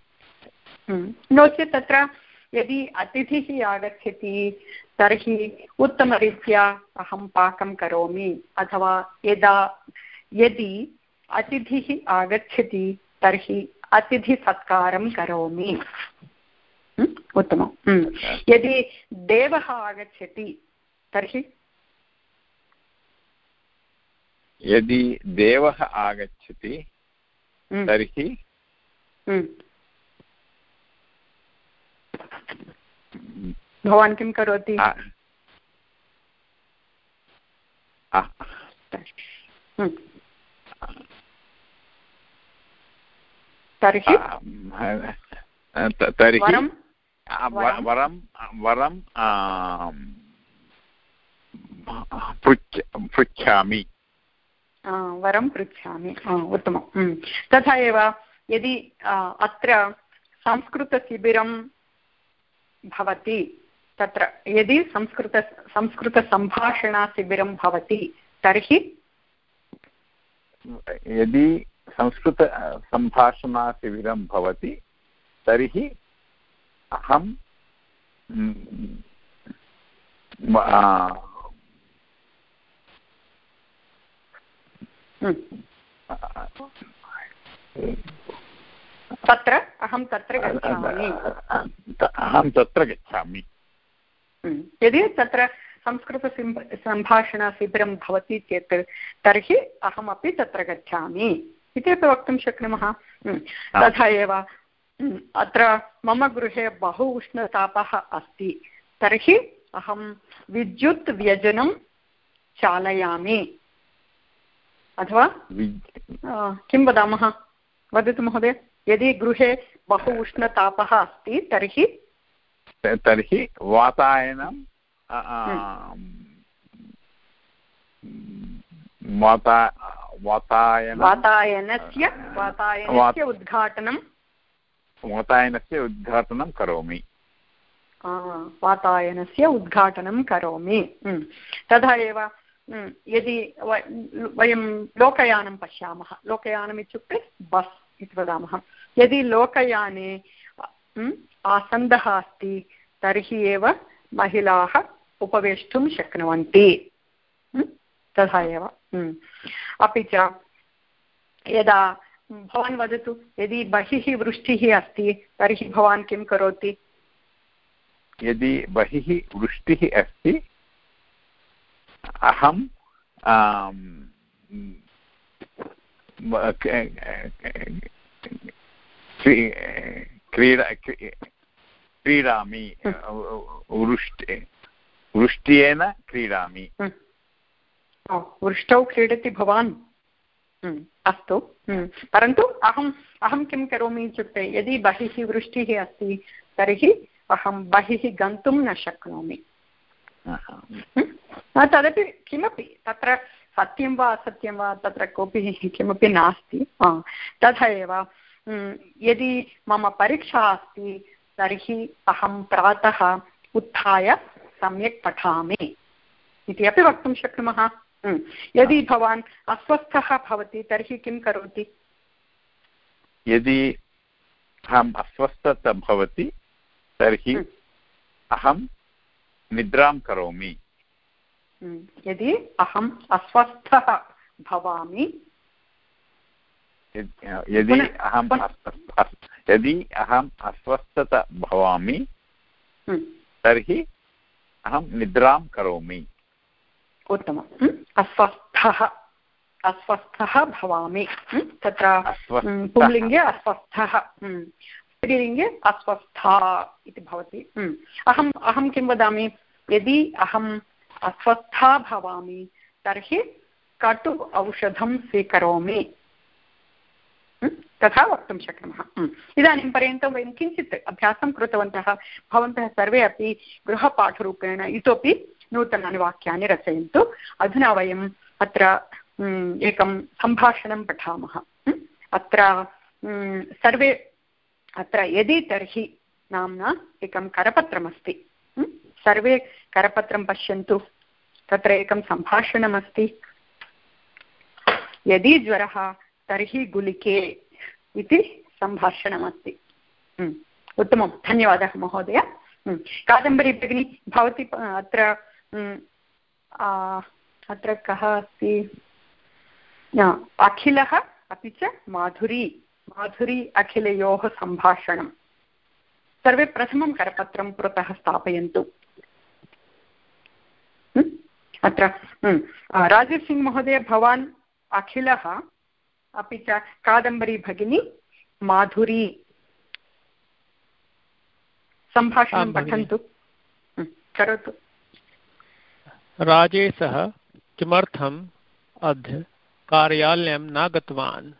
नो चेत् तत्र यदि अतिथिः आगच्छति तर्हि उत्तमरीत्या अहं पाकं करोमि। अथवा यदा यदि अतिथिः आगच्छति तर्हि अतिथिसत्कारं करोमि। उत्तमं. यदि देवः आगच्छति तर्हि? यदि देवः आगच्छति तर्हि? भवान् किं करोति? तर्हि? तर्हि? वरं वरं पृच्छामि वरं पृच्छामि उत्तमं तथा एव यदि अत्र संस्कृतशिबिरं भवति तत्र यदि संस्कृत संस्कृतसम्भाषणाशिबिरं भवति तर्हि यदि संस्कृतसम्भाषणाशिबिरं भवति तर्हि अहं तत्र अहं तत्र गच्छामि। अहं तत्र गच्छामि। यदि तत्र संस्कृतसिम् सम्भाषणशिबिरं भवति चेत् तर्हि अहमपि तत्र गच्छामि। इति अपि वक्तुं शक्नुमः? तथा एव। अत्र मम गृहे बहु उष्णतापः अस्ति। तर्हि अहं विद्युत् व्यजनं चालयामि। अथवा किं वदामः? वदतु महोदय। यदि गृहे बहु उष्णतापः अस्ति तर्हि? तर्हि वातायनं वातायनस्य वातायनस्य उद्घाटनं वातायनस्य उद्घाटनं करोमि। वातायनस्य उद्घाटनं करोमि। तथा एव यदि वयं लोकयानं पश्यामः। लोकयानम् इत्युक्ते बस् इति वदामः। यदि लोकयाने आसन्दः अस्ति, तर्हि एव महिलाः उपवेष्टुं शक्नुवन्ति। तथा एव। अपि च, यदा भवान् वदतु यदि बहिः वृष्टिः अस्ति तर्हि भवान् किं करोति? यदि बहिः वृष्टिः अस्ति अहं क्रीडा क्रीडामि वृष्टि वृष्ट्येन क्रीडामि। वृष्टौ क्रीडति भवान्? अस्तु परन्तु अहम् अहं किं करोमि इत्युक्ते यदि बहिः वृष्टिः अस्ति तर्हि अहं बहिः गन्तुं न शक्नोमि। तदपि किमपि तत्र सत्यं वा असत्यं वा तत्र कोऽपि किमपि नास्ति। तथा एव यदि मम परीक्षा अस्ति तर्हि अहं प्रातः उत्थाय सम्यक् पठामि। इति अपि वक्तुं शक्नुमः। हम्म। यदि भवान् अस्वस्थः भवति तर्हि किं करोति यदि अहम् अस्वस्थता भवति तर्हि हम्म। अहं निद्रां करोमि हम्म। यदि अहम् अस्वस्थः भवामि यदि अहं यदि अहम् अस्वस्थता भवामि हम्म। तर्हि अहं निद्रां करोमि उत्तमम् हम्म। अस्वस्थः अस्वस्थः भवामि। तत्र पुंलिङ्गे अस्वस्थः स्त्रीलिङ्गे अस्वस्था इति भवति अहम् अहं किं वदामि? यदि अहम् अस्वस्था भवामि तर्हि कटु औषधं स्वीकरोमि। तथा वक्तुं शक्नुमः इदानीं पर्यन्तं वयं किञ्चित् अभ्यासं कृतवन्तः भवन्तः सर्वे अपि गृहपाठरूपेण इतोपि नूतनानि वाक्यानि रचयन्तु। अधुना वयम् अत्र एकं सम्भाषणं पठामः अत्र सर्वे अत्र यदि तर्हि नाम्ना एकं करपत्रमस्ति सर्वे करपत्रं पश्यन्तु तत्र एकं सम्भाषणमस्ति यदि ज्वरः तर्हि गुलिके इति सम्भाषणमस्ति उत्तमं धन्यवादः महोदय कादम्बरी भगिनी भवती अत्र अत्र कः अस्ति? अखिलः अपि च माधुरी माधुरी अखिलयोः सम्भाषणं सर्वे प्रथमं करपत्रं पुरतः स्थापयन्तु। अत्र राजीव् सिङ्ग् महोदय भवान् अखिलः अपि च कादम्बरी भगिनी माधुरी सम्भाषणं पठन्तु। करोतु। राजेशः किमर्थम् अद्य कार्यालयं न गतवान्?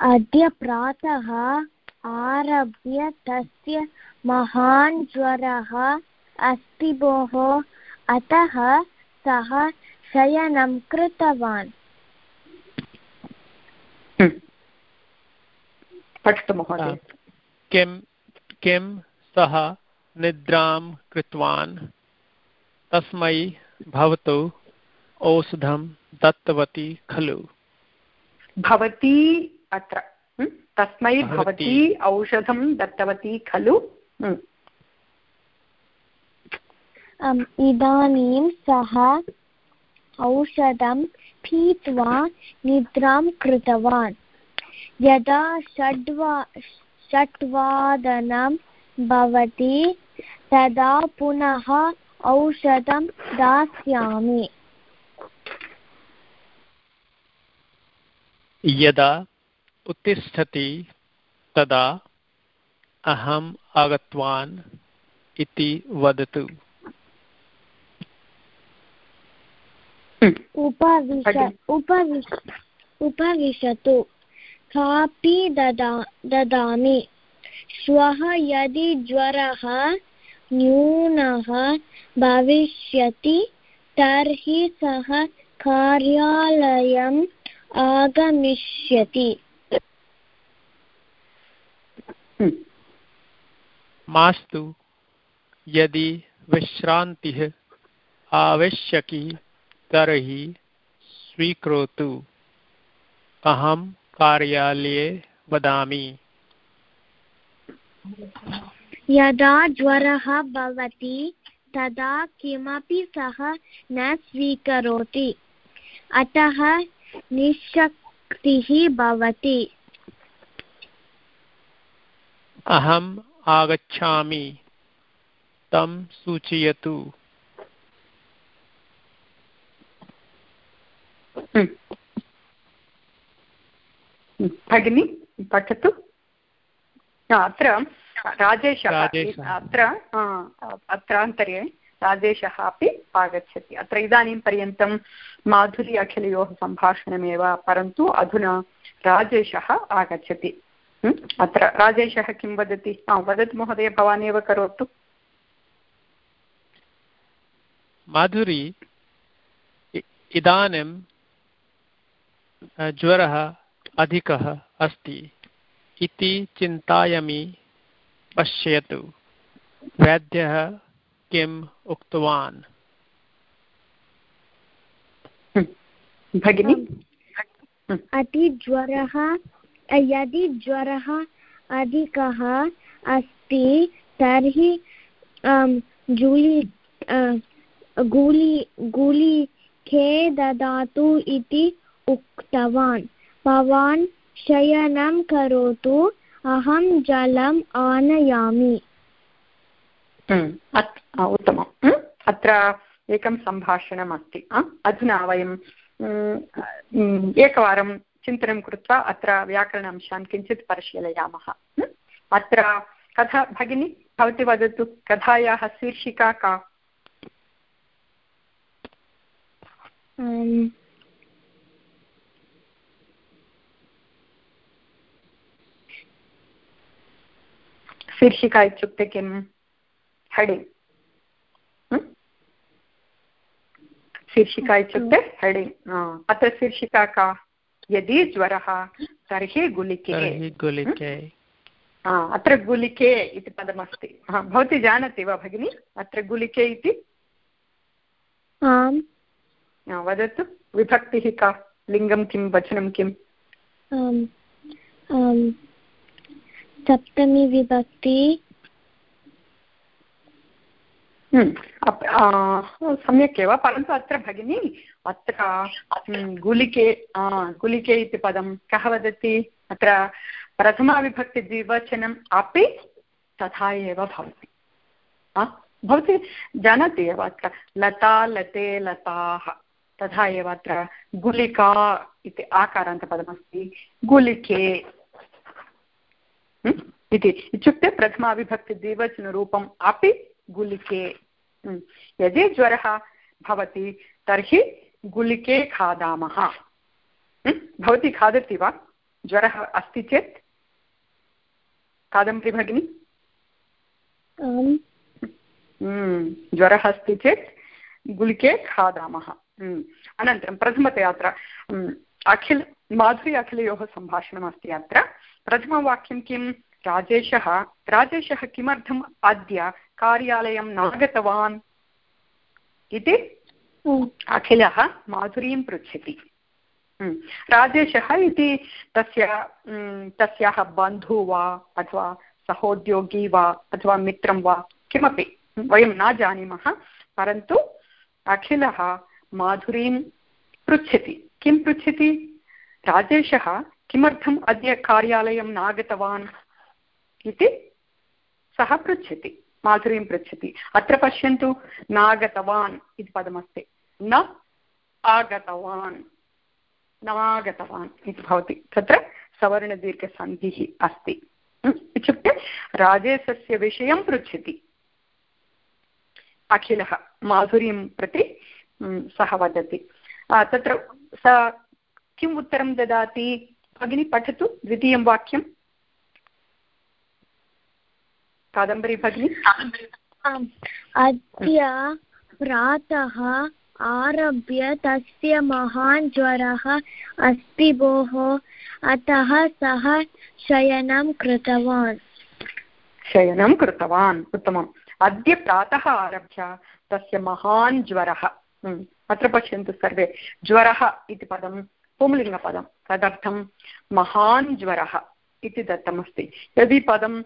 अद्य प्रातः आरभ्य तस्य महान् ज्वरः अस्ति भोः। अतः सः शयनं कृतवान्। पठतु महोदय। किं किं सः निद्रां कृतवान्। तस्मै भवतु औषधं दत्तवती खलु। भवती अत्र तस्मै भवती। औषधं दत्तवती खलु। इदानीं सः औषधं पीत्वा निद्रां कृतवान्। यदा षड्वा षट्वादनं भवति तदा पुनः औषधं दास्यामि। यदा उत्तिष्ठति तदा अहम् आगतवान् इति वदतु। उपविश उपविश उपविशतु। कापि ददा ददामि। श्वः यदि ज्वरः न्यूनः भविष्यति तर्हि सः कार्यालयम् आगमिष्यति। मास्तु यदि विश्रान्तिः आवश्यकी तर्हि स्वीकरोतु। अहं कार्यालये वदामि। यदा ज्वरः भवति तदा किमपि सः न स्वीकरोति। अतः निःशक्तिः भवति। अहम् आगच्छामि। तं सूचयतु। भगिनी पठतु। अत्र राजेशः अत्र अत्रान्तरे राजेशः अपि आगच्छति। अत्र इदानीं पर्यन्तं माधुरी अखिलयोः सम्भाषणमेव परन्तु अधुना राजेशः आगच्छति। अत्र राजेशः किं वदति? वदतु महोदय भवान् एव करोतु। माधुरी इदानीं ज्वरः अधिकः अस्ति इति चिन्तयामि। पश्यतु। वैद्यः किम् उक्तवान्? भगिनि? अतिज्वरः यदि ज्वरः अधिकः अस्ति तर्हि जूलि गुलि गुलिके ददातु इति उक्तवान्। भवान् शयनं करोतु। अहं जलम् आनयामि। उत्तमम्। अत्र एकं सम्भाषणम् अस्ति। अधुना वयं एकवारं चिन्तनं कृत्वा अत्र व्याकरणांशान् किञ्चित् परिशीलयामः। अत्र कथा भगिनी भवती वदतु कथायाः शीर्षिका का? शीर्षिका इत्युक्ते किं हेडिङ्ग् शीर्षिका इत्युक्ते हेडिङ्ग् अत्र शीर्षिका का यदि ज्वरः तर्हि गुलिके गुलिके अत्र गुलिके इति पदमस्ति भवती जानाति वा भगिनि अत्र गुलिके इति आम् वदतु विभक्तिः का लिङ्गं किं वचनं किम् सप्तमी विभक्ति। सम्यक् एव परन्तु अत्र भगिनि, अत्र गुलिके गुलिके इति पदं कः वदति? अत्र प्रथमाविभक्तिद्विवचनम् अपि तथा एव भवति। भवती जानाति एव अत्र, लता, लते, लताः, तथा एव अत्र, गुलिका इति आकारान्तपदमस्ति। गुलिके इति इत्युक्ते प्रथमाविभक्तिद्विवचनरूपम् अपि गुलिके यदि ज्वरः भवति तर्हि गुलिके खादामः। भवती खादति वा? ज्वरः अस्ति चेत्? कादम्बरी भगिनि? ज्वरः अस्ति चेत् गुलिके खादामः। अनन्तरं प्रथमतया अत्र अखिल माधुरी अखिलयोः सम्भाषणमस्ति अत्र। प्रथमवाक्यं किं? राजेशः। राजेशः किमर्थम् अद्य कार्यालयं नागतवान्? इति? अखिलः माधुरीं पृच्छति। राजेशः इति तस्य तस्याः बन्धु वा अथवा सहोद्योगी वा अथवा मित्रं वा किमपि। वयं न जानीमः परन्तु अखिलः माधुरीं पृच्छति। किं पृच्छति? राजेशः किमर्थम् अद्य कार्यालयं नागतवान् इति सः पृच्छति, माधुरीं पृच्छति। अत्र पश्यन्तु, नागतवान् इति पदमस्ति। न आगतवान्, नागतवान् इति भवति। तत्र सवर्णदीर्घसन्धिः अस्ति। इत्युक्ते राजेशस्य विषयं पृच्छति। अखिलः माधुरीं प्रति सः वदति। तत्र स किम् उत्तरं ददाति? भगिनी पठतु द्वितीयं वाक्यं कादम्बरी भगिनी। अद्य प्रातः आरभ्य तस्य महान् ज्वरः अस्ति भोः। अतः सः शयनं कृतवान्। शयनं कृतवान्। उत्तमम्। अद्य प्रातः आरभ्य तस्य महान् ज्वरः। अत्र पश्यन्तु सर्वे। ज्वरः इति पदं पुंलिङ्गपदं तदर्थं महान् ज्वरः इति दत्तमस्ति। यदि पदं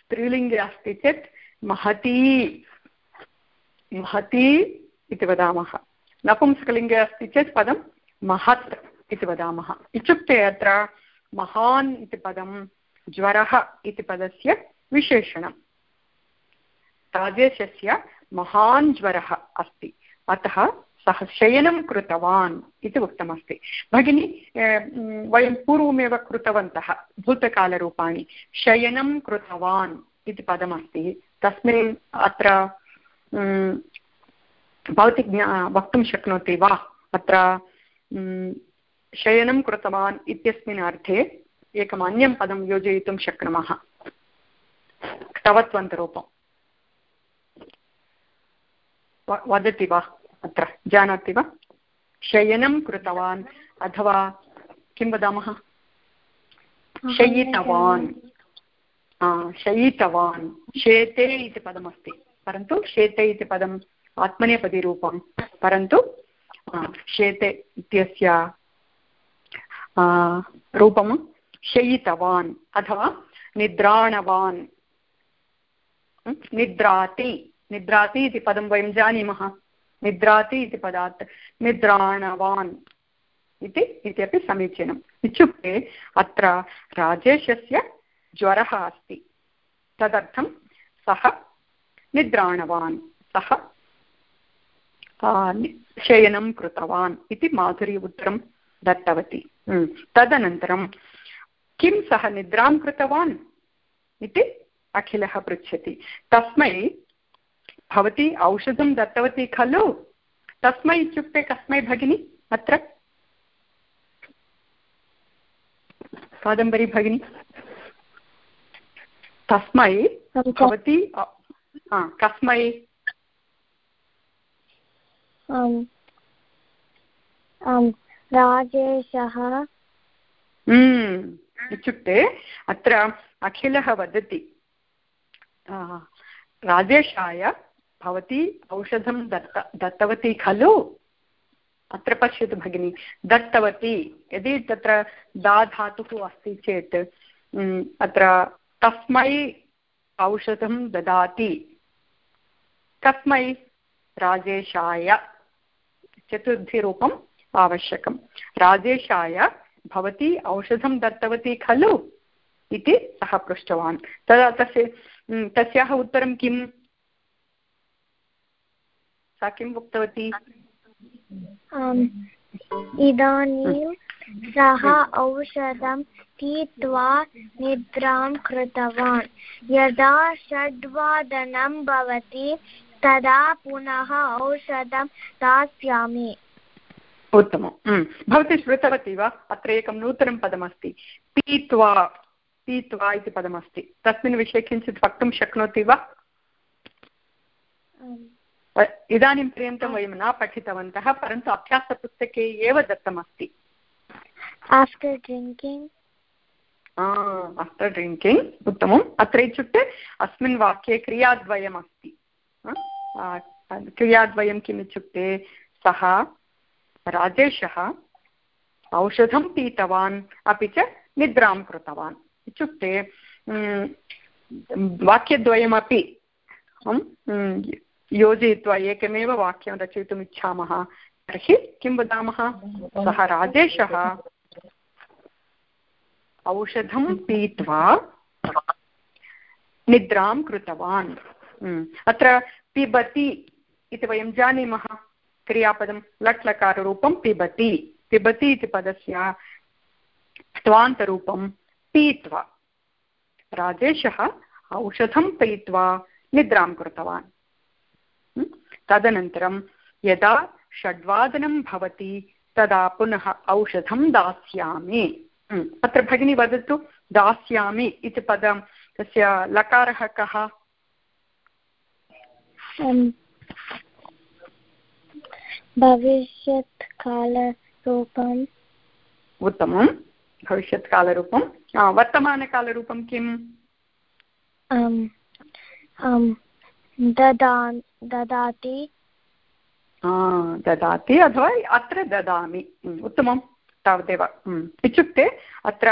स्त्रीलिङ्गे अस्ति चेत् महती महती इति वदामः। नपुंसकलिङ्गे अस्ति चेत् पदं महत् इति वदामः। इत्युक्ते अत्र महान् इति पदं ज्वरः इति पदस्य विशेषणं राजेशस्य महान् ज्वरः अस्ति। अतः सः शयनं कृतवान् इति उक्तमस्ति। भगिनी वयं पूर्वमेव कृतवन्तः भूतकालरूपाणि। शयनं कृतवान् इति पदमस्ति। तस्मिन् अत्र भवती ज्ञा वक्तुं शक्नोति वा? अत्र शयनं कृतवान् इत्यस्मिन् अर्थे एकम् अन्यं पदं योजयितुं शक्नुमः। तवत्वन्तरूपं। वदति वा? अत्र जानाति वा? शयनं कृतवान् अथवा किं वदामः? शयितवान्। शयितवान्। शेते इति पदमस्ति। परन्तु शेते इति पदम् आत्मनेपदीरूपं। परन्तु शेते इत्यस्य रूपं शयितवान् अथवा निद्राणवान्। निद्राति। निद्राति इति पदं वयं जानीमः। निद्राति इति पदात् निद्राणवान् इति, इत्यपि समीचीनम्। इत्युक्ते अत्र राजेशस्य ज्वरः अस्ति। तदर्थं सः निद्राणवान्, सः शयनं कृतवान् इति माधुरी उत्तरं दत्तवती। तदनन्तरं किं सः निद्रां कृतवान् इति अखिलः पृच्छति। तस्मै भवती औषधं दत्तवती खलु? तस्मै इत्युक्ते कस्मै भगिनि? अत्र? कादम्बरी भगिनी? तस्मै भवती कस्मै। राजेशः। इत्युक्ते अत्र अखिलः वदति। राजेशाय भवती औषधं दत्त, दत्तवती खलु? अत्र पश्यतु भगिनि। दत्तवती, यदि तत्र दा धातुः अस्ति चेत् अत्र तस्मै औषधं ददाति। कस्मै राजेशाय चतुर्थीरूपम् आवश्यकं राजेशाय, भवती औषधं दत्तवती खलु? इति सः पृष्टवान्। तदा तस्य तस्याः उत्तरं किम्? सा किम् उक्तवती? इदानीं सः औषधं पीत्वा निद्रां कृतवान्। यदा षड्वादनं भवति तदा पुनः औषधं दास्यामि। उत्तमं भवती श्रुतवती वा? अत्र एकं नूतनं पदमस्ति। पीत्वा पीत्वा इति पदमस्ति। तस्मिन् विषये किञ्चित् वक्तुं शक्नोति वा? इदानीं पर्यन्तं वयं न पठितवन्तः परन्तु अभ्यासपुस्तके एव दत्तमस्ति। आफ्टर् ड्रिङ्किङ्ग् आफ्टर् ड्रिङ्किङ्ग् उत्तमम्। अत्र इत्युक्ते अस्मिन् वाक्ये क्रियाद्वयमस्ति। क्रियाद्वयं किम् इत्युक्ते सः राजेशः औषधं पीतवान् अपि च निद्रां कृतवान्। इत्युक्ते वाक्यद्वयमपि योजयित्वा एकमेव वाक्यं रचयितुम् इच्छामः तर्हि किं वदामः? सः राजेशः औषधं पीत्वा निद्रां कृतवान्। अत्र पिबति इति वयं जानीमः। क्रियापदं लट् लकाररूपं पिबति। पिबति इति पदस्य त्वान्तरूपं पीत्वा। राजेशः औषधं पीत्वा निद्रां कृतवान्। तदनन्तरं यदा षड्वादनं भवति तदा पुनः औषधं दास्यामि। अत्र भगिनी वदतु दास्यामि इति पदं तस्य लकारः कः? भविष्यत्कालरूपम्। उत्तमं भविष्यत्कालरूपं। वर्तमानकालरूपं किम्? ददाति। ददाति अथवा अत्र ददामि। उत्तमं। तावदेव। इत्युक्ते अत्र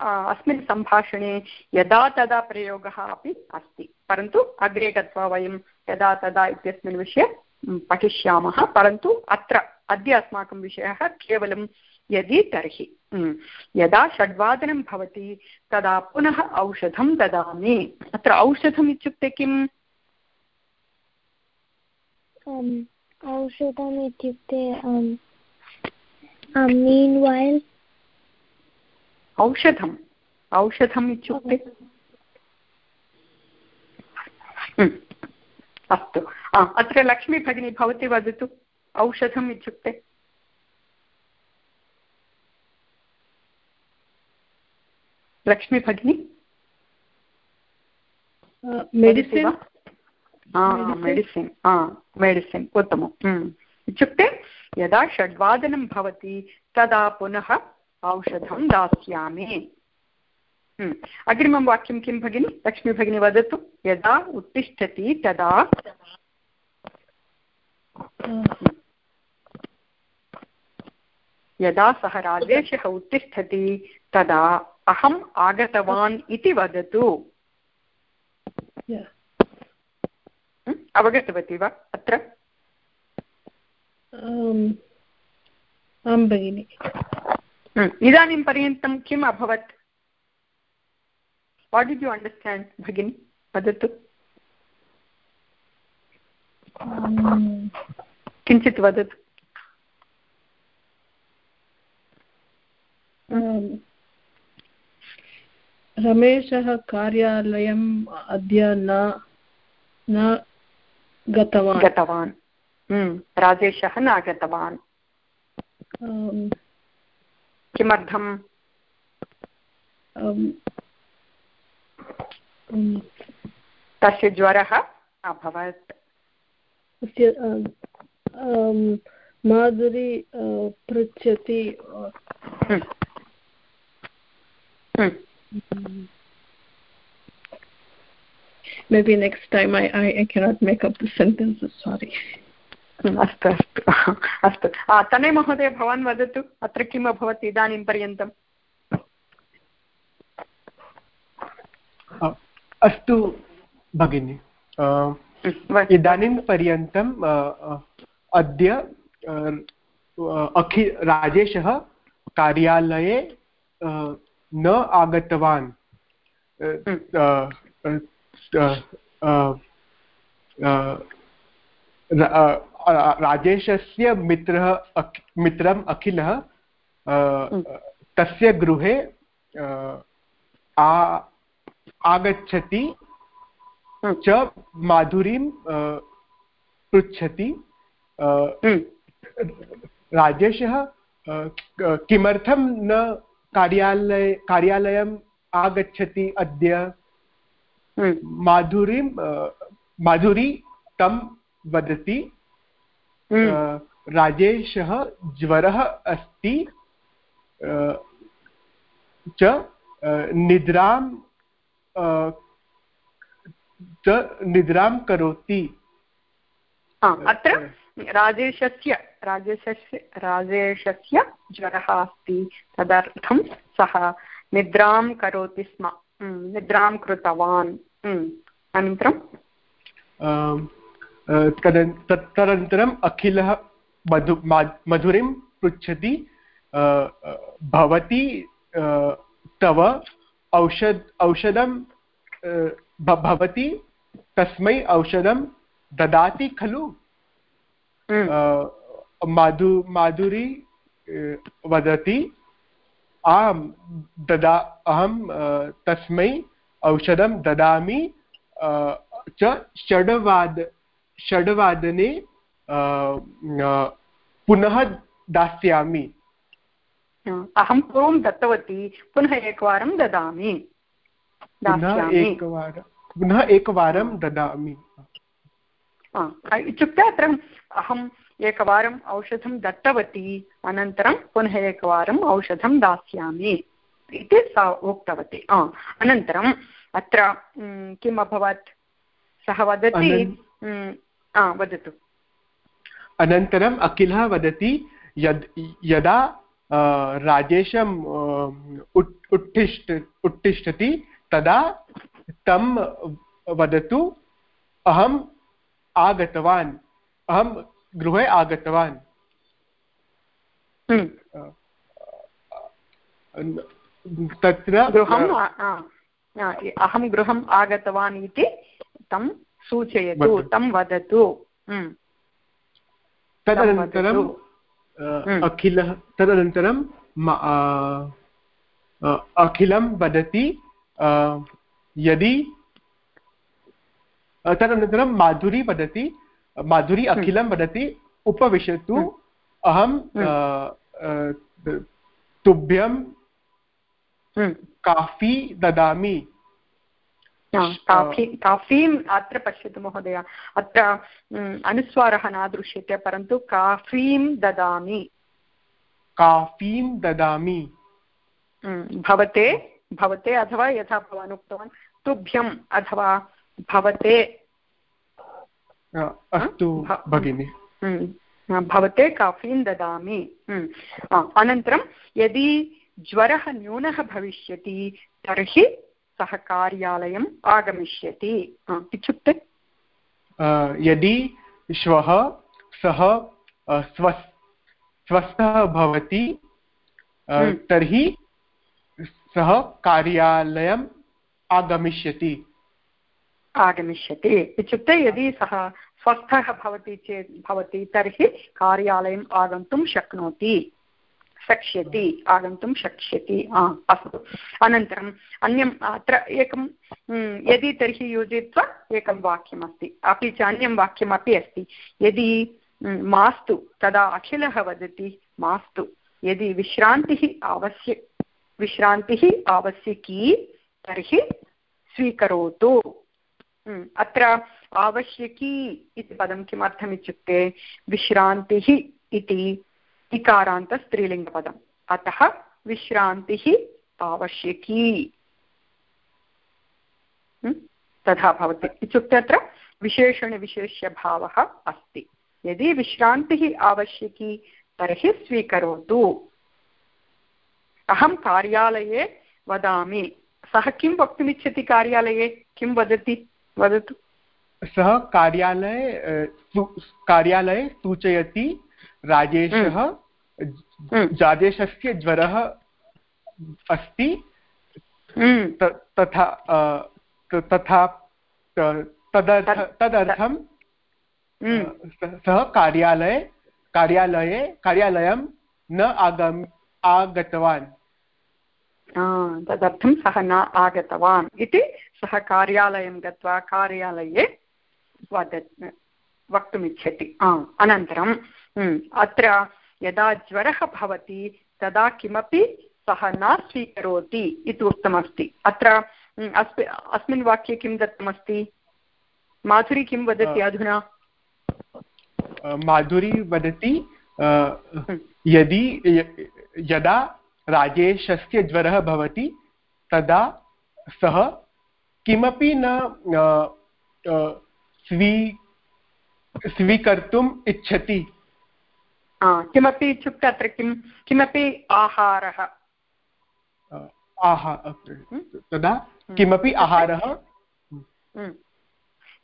अस्मिन् सम्भाषणे यदा तदा प्रयोगः अपि अस्ति। परन्तु अग्रे गत्वा वयं यदा तदा इत्यस्मिन् विषये पठिष्यामः। परन्तु अत्र, अद्य अस्माकं विषयः केवलं यदि तर्हि। यदा षड्वादनं भवति, तदा पुनः औषधं ददामि। अत्र औषधम् इत्युक्ते किम्? औषधम् इत्युक्ते मीन्वैल् औषधम्। औषधम् इत्युक्ते? अस्तु। अत्र लक्ष्मी भगिनी भवती वदतु। औषधम् इत्युक्ते? लक्ष्मी भगिनी? मेडिसिन् मेडिसिन् मेडिसिन् उत्तमम् इत्युक्ते यदा षड्वादनं भवति तदा पुनः औषधं दास्यामि अग्रिमं वाक्यं किं भगिनि लक्ष्मीभगिनी वदतु यदा उत्तिष्ठति तदा यदा सः राजेशः उत्तिष्ठति तदा अहम् आगतवान् इति वदतु Yeah. अवगतवती वा? अत्र? आं भगिनि। इदानीं पर्यन्तं किम् अभवत्? वाट् डिड् यु अण्डर्स्टाण्ड् भगिनि? वदतु। किञ्चित् वदतु। रमेशः कार्यालयम् अद्य न न गतवान्। गतवान्। हम्म, राजेशः न गतवान् Um, किमर्थम्? तस्य ज्वरः अभवत्। माधुरी पृच्छति। हम्म, हम्म, maybe next time I, I, I cannot make up the sentences sorry. हम्म, अस्तु अस्तु अस्तु. आ, तनय महोदय भवान् वदतु अत्र किम् अभवत् इदानीं पर्यन्तम् अस्तु भगिनि. हम्म, इदानीं पर्यन्तम् अद्य अखि राजेशः कार्यालये न आगतवान्. अ, राजेशस्य मित्रः मित्रम् अखिलः अ, तस्य गृहे आ- आगच्छति हम्म, च माधुरीं पृच्छति। हम्म, राजेशः किमर्थं न कार्यालय कार्यालयम् आगच्छति अद्य? हम्म, माधुरीं अ, माधुरी तं वदति। अ, राजेशः ज्वरः अस्ति। च निद्रां च निद्रां करोति। अत्र राजेशस्य राजेशस्य राजेशस्य ज्वरः अस्ति। तदर्थं सः निद्रां करोति स्म। निद्रां कृतवान् अनन्तरं तदनन्तरम् अखिलः मधु मधुरीं पृच्छति भवती तव औषध औषधं भवती तस्मै औषधं ददाति खलु माधु माधुरी वदति आं ददा अहं तस्मै औषधं ददामि च षड्वाद षड्वादने पुनः दास्यामि। अहं पूर्वं दत्तवती पुनः एकवारं ददामि। पुनः दास्यामि। एकवारं पुनः एकवारं ददामि। इत्युक्ते अत्र अहम् एकवारम् औषधं दत्तवती अनन्तरं पुनः एकवारम् औषधं दास्यामि इति सा उक्तवती। हा, अनन्तरम् अत्र किम् अभवत्? सः वदति वदतु। अनन्तरम् अखिलः वदति यद् यदा राजेशम् उत्तिष्ठ उत्तिष्ठति तदा तं वदतु अहम् आगतवान्। अहं गृहे आगतवान्। म्, तत्र गृहं आ, आ, आ, अहं गृहम् आगतवान् इति तं सूचयतु तं वदतु। म्, तदनन्तरं हम्म। अखिलः तदनन्तरं म- अखिलं वदति यदि तदनन्तरं माधुरी वदति माधुरी अखिलं वदति उपविशतु हम्म। अहं हम्म। तुभ्यं काफ़ी ददामि। काफ़ी काफीम् अत्र पश्यतु महोदय। अत्र अनुस्वारः न दृश्यते परन्तु काफीं ददामि। काफीं ददामि। भवते भवते अथवा यथा भवान् उक्तवान् तुभ्यम् अथवा भवते। अस्तु भगिनि भवते काफीं ददामि अनन्तरं यदि ज्वरः न्यूनः भविष्यति तर्हि सः कार्यालयम् आगमिष्यति इत्युक्ते यदि श्वः सः स्वस्थ स्वस्थः भवति तर्हि सः कार्यालयम् आगमिष्यति आगमिष्यति। इत्युक्ते यदि सः स्वस्थः भवति चेत्, भवति, तर्हि कार्यालयम् आगन्तुं शक्नोति। शक्ष्यति। आगन्तुं शक्ष्यति। अस्तु। अनन्तरम् अन्यम् अत्र एकं यदि तर्हि योजयित्वा एकं वाक्यमस्ति। अपि च अन्यं वाक्यमपि अस्ति। यदि मास्तु, तदा अखिलः वदति मास्तु। यदि विश्रान्तिः आवश्य विश्रान्तिः आवश्यकी, तर्हि स्वीकरोतु। अत्र आवश्यकी इति पदं किमर्थमित्युक्ते विश्रान्तिः इति इकारान्तस्त्रीलिङ्गपदम् अतः विश्रान्तिः आवश्यकी तथा भवति इत्युक्ते अत्र विशेषणविशेष्यभावः अस्ति यदि विश्रान्तिः आवश्यकी तर्हि स्वीकरोतु अहं कार्यालये वदामि सः किं वक्तुमिच्छति कार्यालये किं वदति वदतु सः कार्यालये कार्यालये सूचयति राजेशः हम्म। राजेशस्य ज्वरः अस्ति हम्म। तथा तथा तदर्थं हम्म। सः कार्यालये कार्यालये कार्यालयं न आगम् आगतवान् तदर्थं सः न आगतवान् इति सः कार्यालयं गत्वा कार्यालये वद वक्तुमिच्छति। अनन्तरं अत्र यदा ज्वरः भवति तदा किमपि सः न स्वीकरोति इति उक्तमस्ति। अत्र अस्मि अस्मिन् वाक्ये किं दत्तमस्ति? माधुरी किं वदति अधुना? माधुरी वदति यदि यदा राजेशस्य ज्वरः भवति तदा सः किमपि न स्वी स्वीकर्तुम् इच्छति। किमपि इत्युक्ते अत्र किं किमपि आहारः? आहा तदा किमपि आहारः?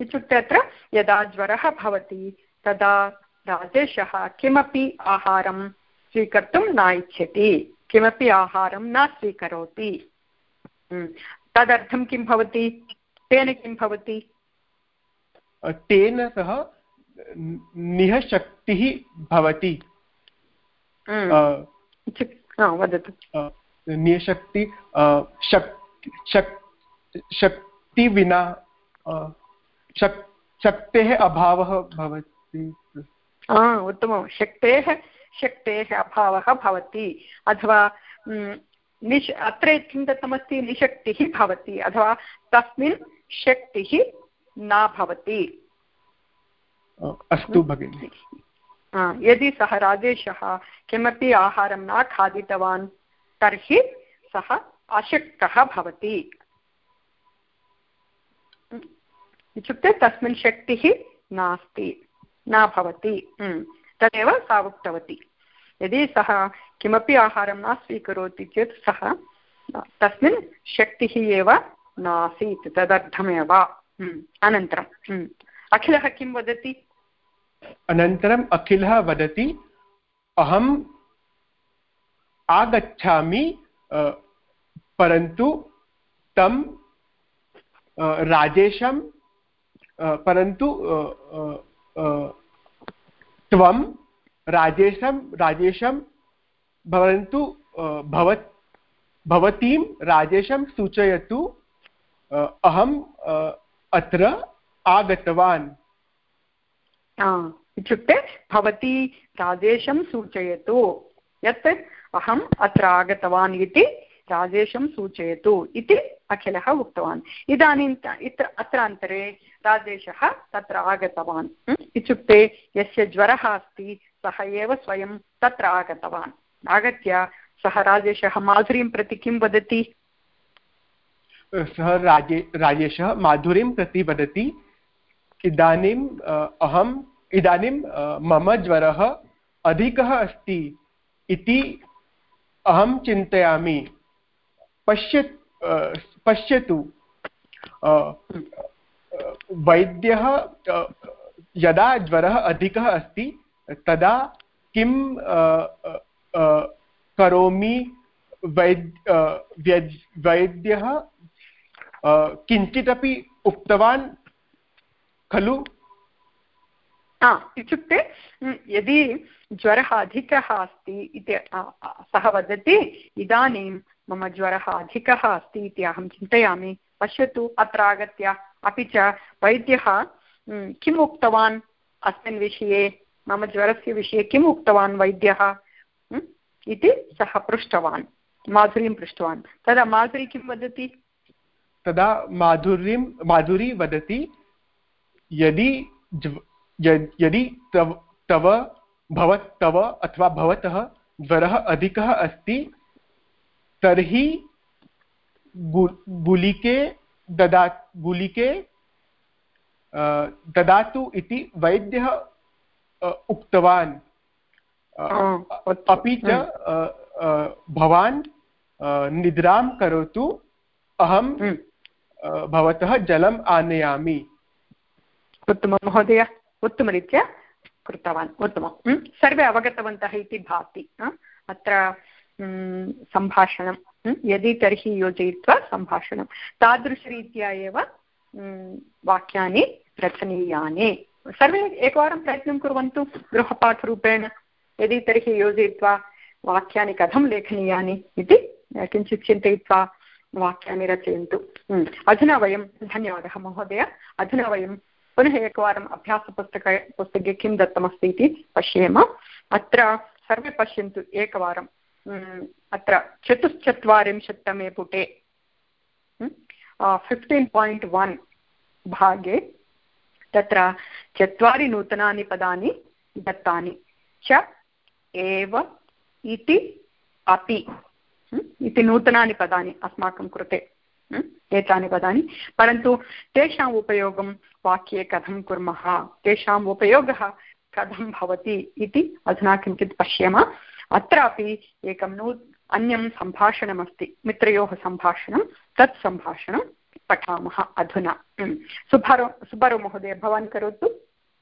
इत्युक्ते अत्र यदा ज्वरः भवति तदा राजेशः किमपि आहारं स्वीकर्तुं न इच्छति। किमपि आहारं न स्वीकरोति। तदर्थं किं भवति? तेन किं भवति? तेन सह निःशक्तिः भवति। वदतु। निःशक्ति शक्ति विना शक्तेः अभावः भवति। उत्तमं। शक्तेः शक्तेः अभावः भवति अथवा निश् अत्र किं दत्तमस्ति निशक्तिः भवति अथवा तस्मिन् शक्तिः न भवति। अस्तु भगिनि। यदि सः राजेशः किमपि आहारं न खादितवान् तर्हि सः अशक्तः भवति। इत्युक्ते तस्मिन् शक्तिः नास्ति न भवति। तदेव सा उक्तवती। यदि सः किमपि आहारं न स्वीकरोति चेत् सः तस्मिन् शक्तिः एव नासीत्, तदर्थमेव। अनन्तरम् अखिलः किं वदति? अनन्तरम् अखिलः वदति अहम् आगच्छामि परन्तु तं राजेशं परन्तु त्वं राजेशं राजेशं भवन्तु भवत्, भवतीं राजेशं सूचयतु अहम् अत्र आगतवान्। इत्युक्ते भवती राजेशं सूचयतु यत् अहम् अत्र आगतवान् इति राजेशं सूचयतु इति अखिलः उक्तवान्। इदानीं अत्र अन्तरे राजेशः तत्र आगतवान्। इत्युक्ते यस्य ज्वरः अस्ति सः एव स्वयं तत्र आगतवान्। आगत्य सः राजेशः माधुरीं प्रति किं वदति? सः राजे, राजेशः माधुरीं प्रति वदति, इदानीम् अहम्, इदानीं मम ज्वरः अधिकः अस्ति इति अहं चिन्तयामि। पश्य पश्यतु। वैद्यः यदा ज्वरः अधिकः अस्ति तदा किं करोमि वैद्य वैद्यः किञ्चिदपि उक्तवान् खलु? इत्युक्ते यदि ज्वरः अधिकः अस्ति इति सः वदति, इदानीं मम ज्वरः अधिकः अस्ति इति अहं चिन्तयामि, पश्यतु, अत्र आगत्य, अपि च वैद्यः किम् उक्तवान् अस्मिन् विषये? मम ज्वरस्य विषये किम् उक्तवान् वैद्यः? इति सः पृष्टवान्, माधुरीं पृष्टवान्। तदा माधुरी किं वदति? तदा माधुरीं, माधुरी वदति, यदि यदि तव तव भवत्तव अथवा भवतः ज्वरः अधिकः अस्ति, तर्हि गुलिके ददा, गुलिके ददातु इति वैद्यः उक्तवान्। अपि च भवान् निद्रां करोतु अहं भवतः जलम् आनयामि। उत्तमं महोदय। उत्तमरीत्या कृतवान्। उत्तमं। सर्वे अवगतवन्तः इति भाति। अत्र सम्भाषणं। यदि तर्हि योजयित्वा सम्भाषणं। तादृशरीत्या एव वाक्यानि रचनीयानि। सर्वे एकवारं प्रयत्नं कुर्वन्तु गृहपाठरूपेण, यदि तर्हि योजयित्वा वाक्यानि कथं लेखनीयानि इति किञ्चित् चिन्तयित्वा वाक्यानि रचयन्तु। अधुना वयं, धन्यवादः महोदय। अधुना वयं पुनः एकवारम् अभ्यासपुस्तक, पुस्तके किं दत्तमस्ति इति पश्येम। अत्र सर्वे पश्यन्तु एकवारं। अत्र चतुश्चत्वारिंशत्तमे पुटे फिफ्टीन् पायिण्ट् वन् भागे तत्र चत्वारि नूतनानि पदानि दत्तानि च एव इति अपि इति नूतनानि पदानि अस्माकं कृते एतानि पदानि परन्तु तेषाम् उपयोगं वाक्ये कथं कुर्मः तेषाम् उपयोगः कथं भवति इति अधुना किञ्चित् पश्येम अत्रापि एकं नू अन्यं सम्भाषणमस्ति मित्रयोः सम्भाषणं तत् सम्भाषणं पठामः अधुना। सुब्बारो सुब्बारो महोदय, भवान् करोतु।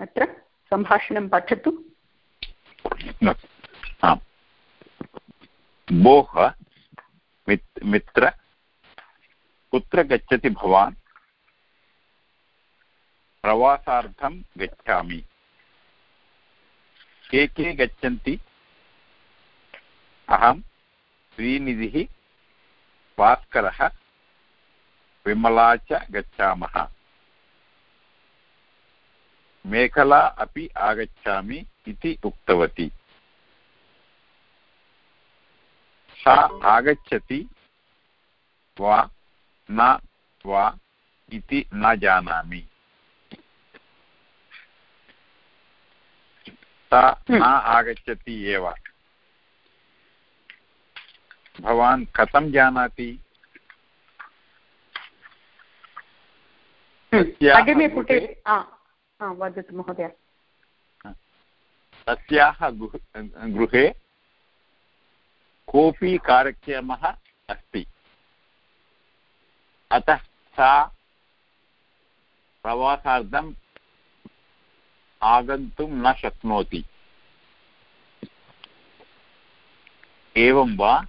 अत्र सम्भाषणं पठतु। भोः मित्र, कुत्र गच्छति भवान्? प्रवासार्थं गच्छामि। के के गच्छन्ति? अहं श्रीनिधिः, भास्करः विमला च गच्छामः। मेखला अपि आगच्छामि इति उक्तवती। सा आगच्छति वा न वा इति न जानामि। सा न आगच्छति एव। भवान् कथं जानाति? अग्रिमे पुटे। वदतु महोदय। तस्याः गृहे कोऽपि कार्यक्रमः अस्ति। अतः सा प्रवासार्थम् आगन्तुं न शक्नोति। एवं वा?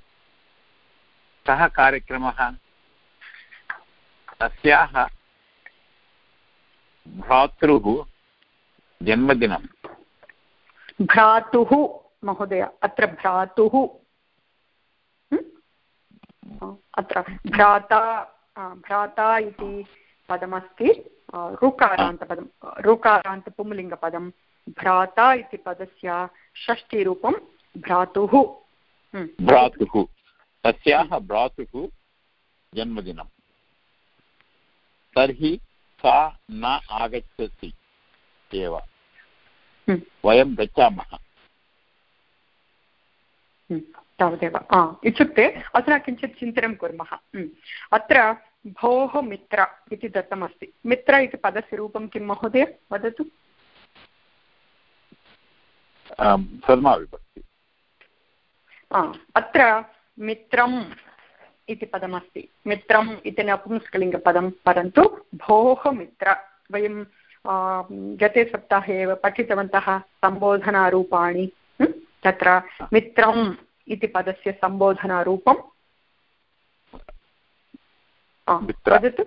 कः कार्यक्रमः? तस्याः भ्रातृः जन्मदिनं भ्रातुः महोदय अत्र भ्रातुः। अत्र भ्राता भ्राता इति पदमस्ति ऋकारान्तपदं ऋकारान्तपुंलिङ्गपदं। भ्राता इति पदस्य षष्टिरूपं भ्रातुः। भ्रातुः। तस्याः भ्रातुः जन्मदिनं तर्हि सा न आगच्छति एव। वयं गच्छामः तावदेव। इत्युक्ते अधुना किञ्चित् चिन्तनं कुर्मः। अत्र भोः मित्र इति दत्तमस्ति। मित्र इति पदस्य रूपं किं महोदय? वदतु। सर्वविभक्ति अत्र मित्रम् इति पदमस्ति। मित्रम् इति नपुंसकलिङ्गपदं परन्तु भोः मित्र वयं गते सप्ताहे एव पठितवन्तः सम्बोधनारूपाणि। तत्र मित्रम् इति पदस्य सम्बोधनारूपं वदतु।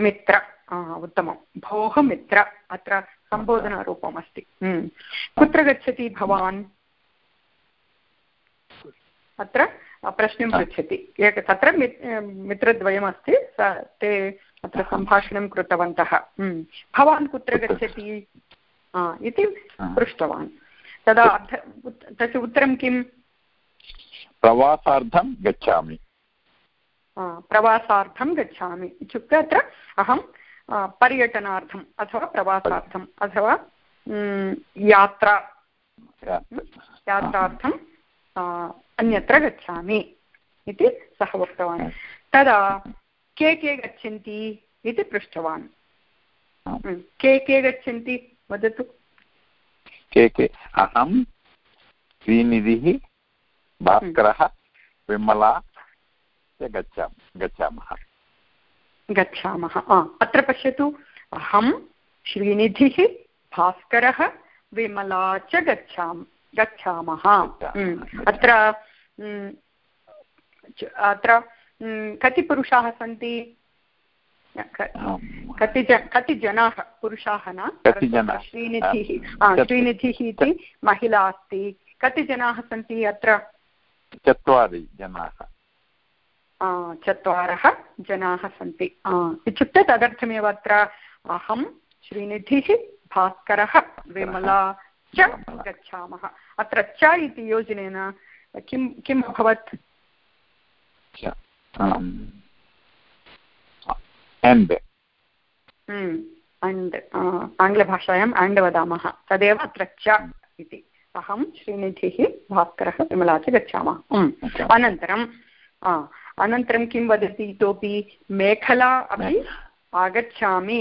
मित्र। उत्तमं। भोः मित्र अत्र सम्बोधनारूपमस्ति। कुत्र गच्छति भवान्? अत्र प्रश्नं पृच्छति। एक तत्र मित्रद्वयमस्ति स ते अत्र सम्भाषणं कृतवन्तः। भवान् कुत्र गच्छति? इति पृष्टवान्। तदा तस्य उत्तरं किम् प्रवासार्थं गच्छामि। प्रवासार्थं गच्छामि। इत्युक्ते अत्र अहं पर्यटनार्थम् अथवा प्रवासार्थम् अथवा यात्रा। यात्रार्थं अन्यत्र गच्छामि इति सः उक्तवान्। तदा के के गच्छन्ति इति पृष्टवान्। के के गच्छन्ति वदतु। के के? अहं श्रीनिधिः भास्करः विमला गच्छामः गच्छामः। गच्छामः। अत्र पश्यतु। अहं श्रीनिधिः भास्करः विमला च गच्छामः गच्छामः। अत्र अत्र कति पुरुषाः सन्ति? कति कति जनाः पुरुषाः न? श्रीनिधिः श्रीनिधिः इति महिला अस्ति। कति जनाः सन्ति अत्र? चत्वारि जनाः। चत्वारः जनाः सन्ति। इत्युक्ते तदर्थमेव अत्र अहं श्रीनिधिः भास्करः विमला च गच्छामः। अत्र च इति योजनेन किं किम् अभवत् अण्ड् आङ्ग्लभाषायाम् अण्ड् वदामः तदेव अत्र च इति अहं श्रीनिधिः भास्करः विमला च गच्छामः अनन्तरं अनन्तरं किं वदति इतोपि मेखला अपि आगच्छामि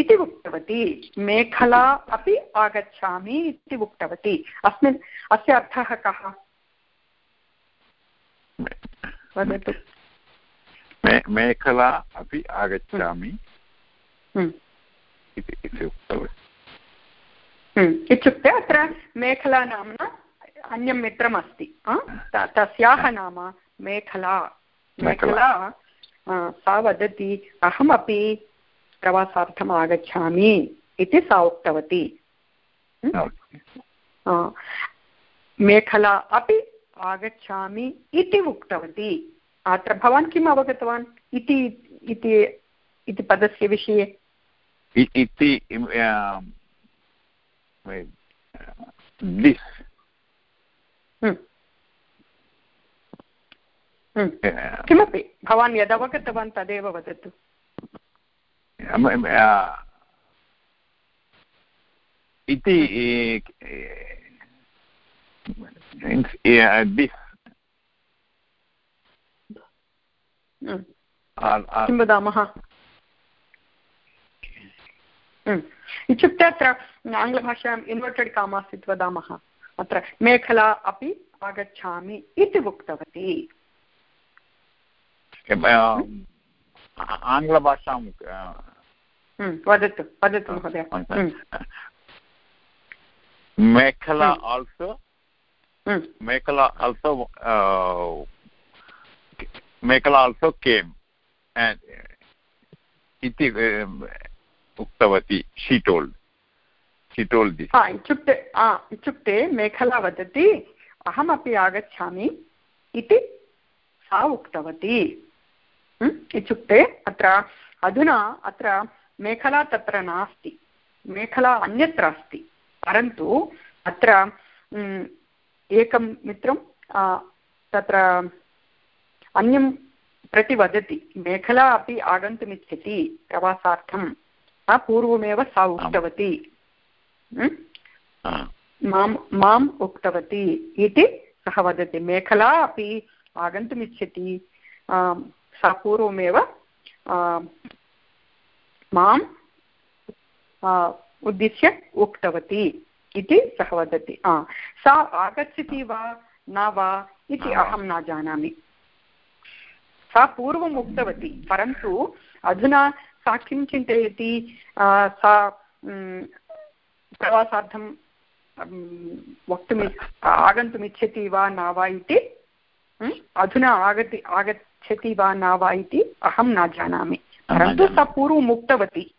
इति उक्तवती। मेखला अपि आगच्छामि इति उक्तवती। अस्मिन् अस्य अर्थः कः? वदतु। मेखला अपि आगच्छामि इति उक्तवती। इत्युक्ते अत्र मेखला नाम्ना अन्यं मित्रम् अस्ति। तस्याः नाम मेखला। मेखला। सा वदति अहमपि प्रवासार्थम् आगच्छामि इति सा उक्तवती। मेखला अपि आगच्छामि इति उक्तवती। अत्र भवान् किम् अवगतवान्? इति इति पदस्य विषये? इति दिस्। किमपि। भवान् यदवगतवान् तदेव वदतु। इति दिस् किं वदामः इत्युक्ते अत्र आङ्ग्लभाषायाम् इन्वर्टेड् कामास् इति वदामः अत्र मेखला अपि आगच्छामि इति उक्तवती आङ्ग्लभाषां वदतु वदतु महोदय। Mekhala also Mekhala also Mekhala also came इति उक्तवती she told she told this इत्युक्ते इत्युक्ते मेखला वदति अहमपि आगच्छामि इति सा उक्तवती। इत्युक्ते अत्र अधुना अत्र मेखला तत्र नास्ति मेखला अन्यत्र अस्ति परन्तु अत्र एकं मित्रं तत्र अन्यं प्रति वदति मेखला अपि आगन्तुमिच्छति प्रवासार्थं पूर्वमेव सा उक्तवती माँ माम् उक्तवती इति सः वदति मेखला अपि आगन्तुमिच्छति सा पूर्वमेव माम् उद्दिश्य उक्तवती इति सः वदति सा आगच्छति वा न वा इति अहं न जानामि सा पूर्वम् उक्तवती परन्तु अधुना सा किं चिन्तयति सा प्रवासार्थं वक्तुम् आगन्तुमिच्छति वा न वा इति अधुना आगति आगच्छति वा न वा इति अहं न जानामि। परन्तु सा पूर्वम् उक्तवती।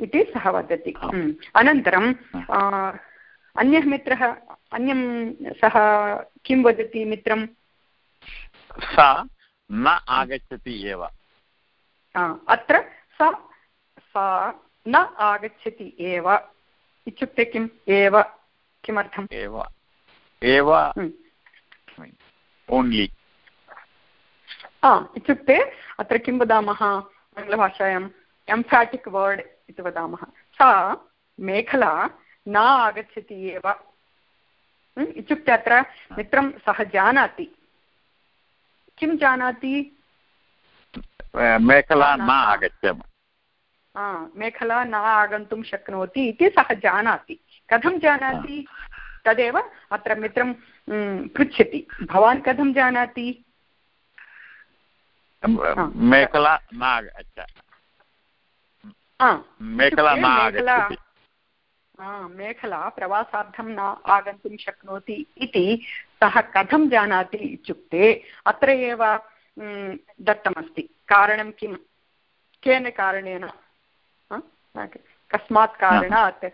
इति सः वदति। अनन्तरं अन्यः मित्रः अन्यं सः किं वदति मित्रं सा न आगच्छति एव। अत्र सा सा न आगच्छति एव। इत्युक्ते किम् एव। किमर्थम्? एव। एव। ओन्लि इत्युक्ते अत्र किं वदामः? आङ्ग्लभाषायाम् एम्फाटिक् वर्ड् इति वदामः। सा मेखला न आगच्छति एव। इत्युक्ते अत्र मित्रं सः जानाति। किं जानाति? मेखला न आगच्छामि मेखला न आगन्तुं शक्नोति इति सः जानाति। कथं जानाति? तदेव अत्र मित्रं पृच्छति। भवान् कथं जानाति? मेखला न मेखला न आगच्छति मेखला प्रवासार्थं न आगन्तुं शक्नोति इति सः कथं जानाति इत्युक्ते अत्र एव दत्तमस्ति। कारणं किं? केन कारणेन? कस्मात् कारणात्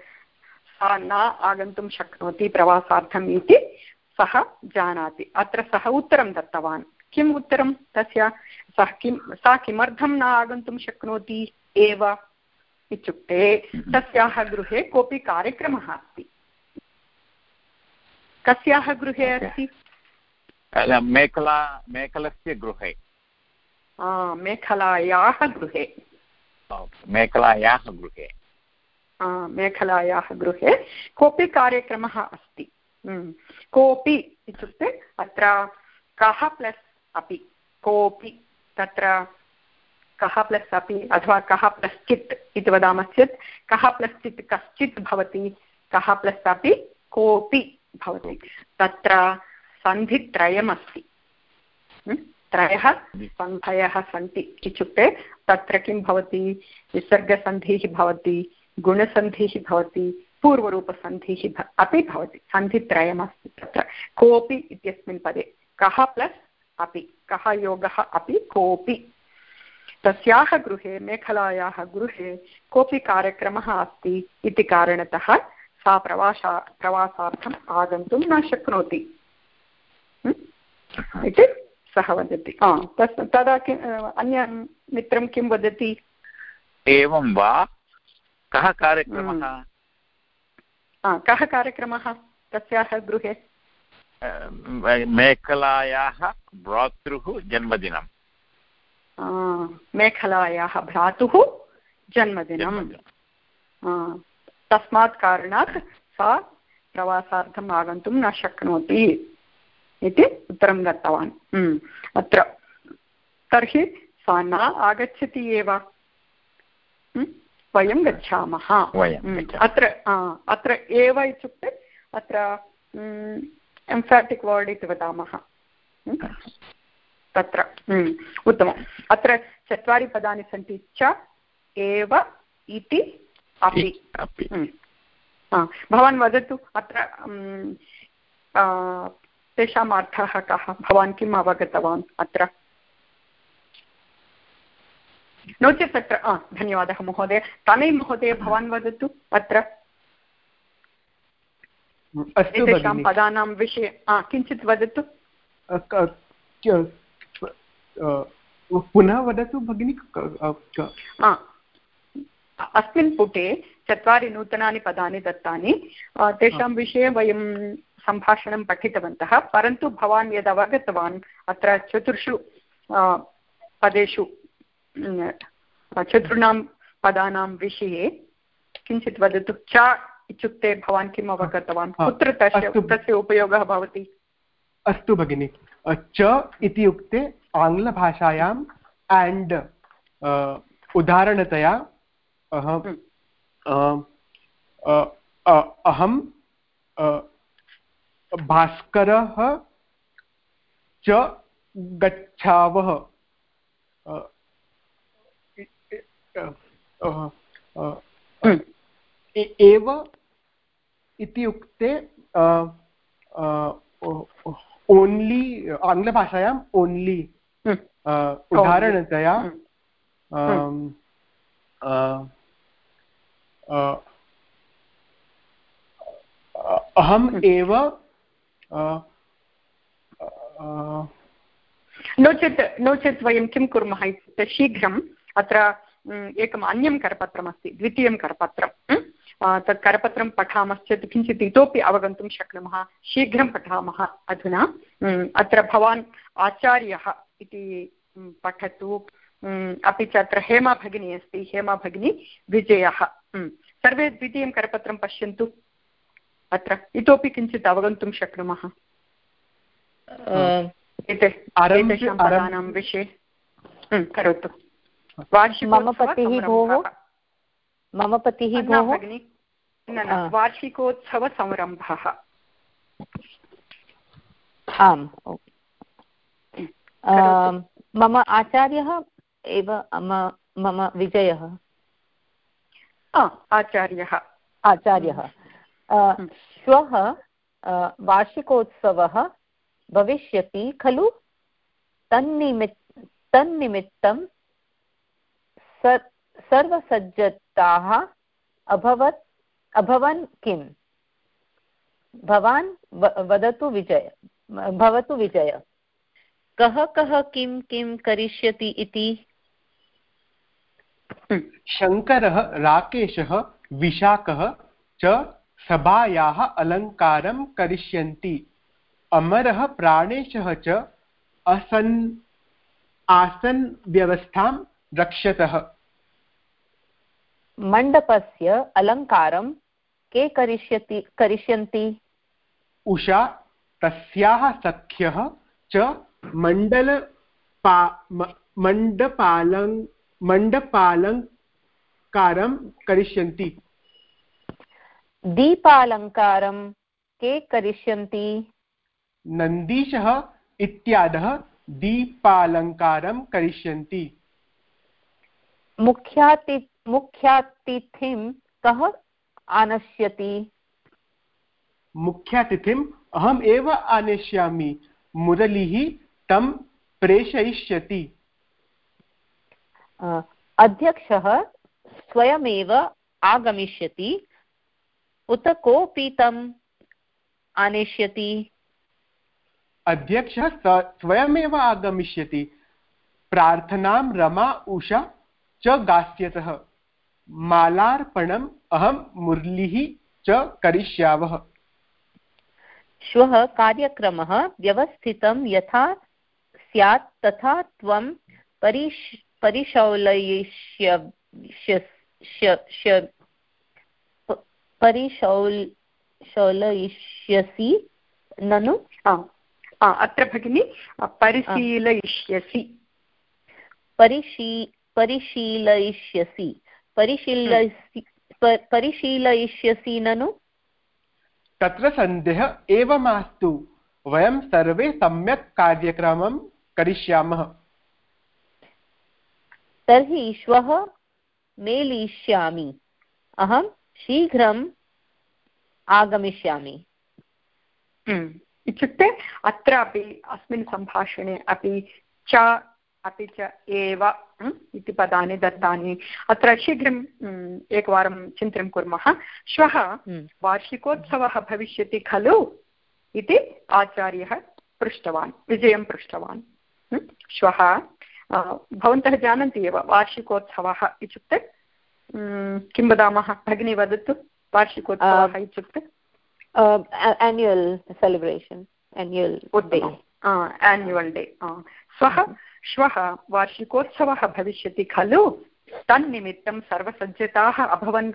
सा न आगन्तुं शक्नोति प्रवासार्थम् इति सः जानाति। अत्र सः उत्तरं दत्तवान्। किम् उत्तरं? तस्य सः किं सा किमर्थं न आगन्तुं शक्नोति? एव इत्युक्ते तस्याः गृहे कोऽपि कार्यक्रमः अस्ति। कस्याः गृहे अस्ति? मेखला मेखलस्य गृहे। मेखलायाः गृहे। मेखलायाः गृहे। मेखलायाः गृहे कोऽपि कार्यक्रमः अस्ति। कोऽपि इत्युक्ते अत्र कः प्लस् अपि कोऽपि तत्र कः प्लस् अपि, अथवा कः प्लस् चित् इति वदामः चेत्, कः प्लस् चित् कश्चित् भवति, कः प्लस् अपि कोऽपि भवति। तत्र सन्धित्रयमस्ति। त्रयः सन्धयः सन्ति इत्युक्ते तत्र किं भवति? विसर्गसन्धिः भवति, गुणसन्धिः भवति, पूर्वरूपसन्धिः अपि भवति। सन्धित्रयमस्ति तत्र। कोऽपि इत्यस्मिन् पदे कः प्लस् अपि कः योगः अपि कोऽपि? तस्याः गृहे मेखलायाः गृहे कोऽपि कार्यक्रमः अस्ति इति कारणतः सा प्रवासा प्रवासार्थम् आगन्तुं न शक्नोति। इति सः वदति। तस् तदा किम् अन्य मित्रं किं वदति? एवं वा? कः कार्यक्रमः? कः कार्यक्रमः तस्याः गृहे? मेखलायाः भ्रातुः जन्मदिनं मेखलायाः भ्रातुः जन्मदिनं तस्मात् कारणात् सा प्रवासार्थम् आगन्तुं न शक्नोति इति उत्तरं दत्तवान्। अत्र तर्हि सा न आगच्छति एव। वयं गच्छामः। अत्र अत्र एव इत्युक्ते अत्र एम्फाटिक् वर्ड् इति वदामः तत्र उत्तमम् अत्र चत्वारि पदानि सन्ति च एव इति अपि भवान् वदतु अत्र तेषाम् अर्थः कः भवान् किम् अवगतवान् अत्र नो चेत् अत्र धन्यवादः महोदय तनै महोदय भवान् वदतु अत्र एतेषां पदानां विषये किञ्चित् वदतु। पुनः वदतु भगिनि अस्मिन् पुटे चत्वारि नूतनानि पदानि दत्तानि। तेषां विषये वयं सम्भाषणं पठितवन्तः परन्तु भवान् यद् अवगतवान् अत्र चतुर्षु पदेषु चतुर्णां पदानां विषये किञ्चित् वदतु। च इत्युक्ते भवान् किम् अवगतवान्? कुत्र तस्य तस्य उपयोगः भवति? अस्तु भगिनि। च इत्युक्ते आङ्ग्लभाषायाम् एण्ड् उदाहरणतया अहं अहं भास्करः च गच्छावः। एव इत्युक्ते ओन्लि आङ्ग्लभाषायाम् ओन्लि उदाहरणतया अहम् एव नो चेत् नो चेत् वयं किं कुर्मः इत्युक्ते शीघ्रम् अत्र एकम् अन्यं करपत्रमस्ति द्वितीयं करपत्रं तत् करपत्रं पठामश्चेत् किञ्चित् इतोपि अवगन्तुं शक्नुमः शीघ्रं पठामः अधुना। अत्र भवान् आचार्यः इति पठतु। अपि च अत्र हेमा भगिनी अस्ति हेमा भगिनी विजयः। सर्वे द्वितीयं करपत्रं पश्यन्तु। अत्र इतोपि किञ्चित् अवगन्तुं शक्नुमः। एतेषां पदानां विषये। करोतु। मम पतिः भोः। मम पतिः भोः। न न वार्षिकोत्सवसंरम्भः आम् मम आचार्यः एव मम विजयः। आचार्यः। आचार्यः। श्वः वार्षिकोत्सवः भविष्यति खलु? तन्निमित् तन्निमित्तं सर्वसज्जताः अभवत् अभवन् किम्? भवान् वदतु विजय भवतु विजय। कः कः किं किं करिष्यति इति? शङ्करः राकेशः विशाखः च सभायाः अलङ्कारं करिष्यन्ति। अमरः प्राणेशः च असन् आसन् व्यवस्थां रक्षतः। मण्डपस्य अलङ्कारं के करिष्यति करिष्यन्ति? उषा तस्याः सख्यः च मण्डलपा मण्डपालं मण्डपालङ्कारं करिष्यन्ति। दीपालङ्कारं के करिष्यन्ति? नन्दीशः इत्यादः दीपालङ्कारं करिष्यन्ति। मुख्याति मुख्यातिथिं कः आनश्यति। मुख्यातिथिम् अहम् एव आनेष्यामि मुरलिः तं प्रेषयिष्यति। अध्यक्षः स्वयमेव आगमिष्यति। उत कोऽपि तम् आनेष्यति। अध्यक्षः स्वयमेव आगमिष्यति। प्रार्थनां रमा उषा च गास्यतः। मालार्पणम् अहं मुरलिः च करिष्यावः। श्वः कार्यक्रमः व्यवस्थितं यथा स्यात् तथा त्वं परिश परिशौलयिष्य परिशौल ननु अत्र भगिनि परिशीलयिष्यसि। परिशी परिशीलयिष्यसि। परिशीलयिष्यसि ननु? तत्र सन्देहः एव मास्तु वयं सर्वे सम्यक् कार्यक्रमं करिष्यामः। तर्हि श्वः मेलिष्यामि। अहं शीघ्रम् आगमिष्यामि। इत्युक्ते अत्रापि अस्मिन् सम्भाषणे अपि च अपि च एव इति पदानि दत्तानि। अत्र शीघ्रम् एकवारं चिन्तनं कुर्मः। श्वः वार्षिकोत्सवः भविष्यति खलु इति आचार्यः पृष्टवान् विजयं पृष्टवान्। श्वः भवन्तः जानन्ति एव वार्षिकोत्सवः इत्युक्ते किं वदामः? भगिनी वदतु वार्षिकोत्सवः इत्युक्ते? एन्युवल् सेलिब्रेशन् एन्युवल् एन्युवल् डे श्वः श्वः वार्षिकोत्सवः भविष्यति खलु? तन्निमित्तं सर्वसज्जताः अभवन्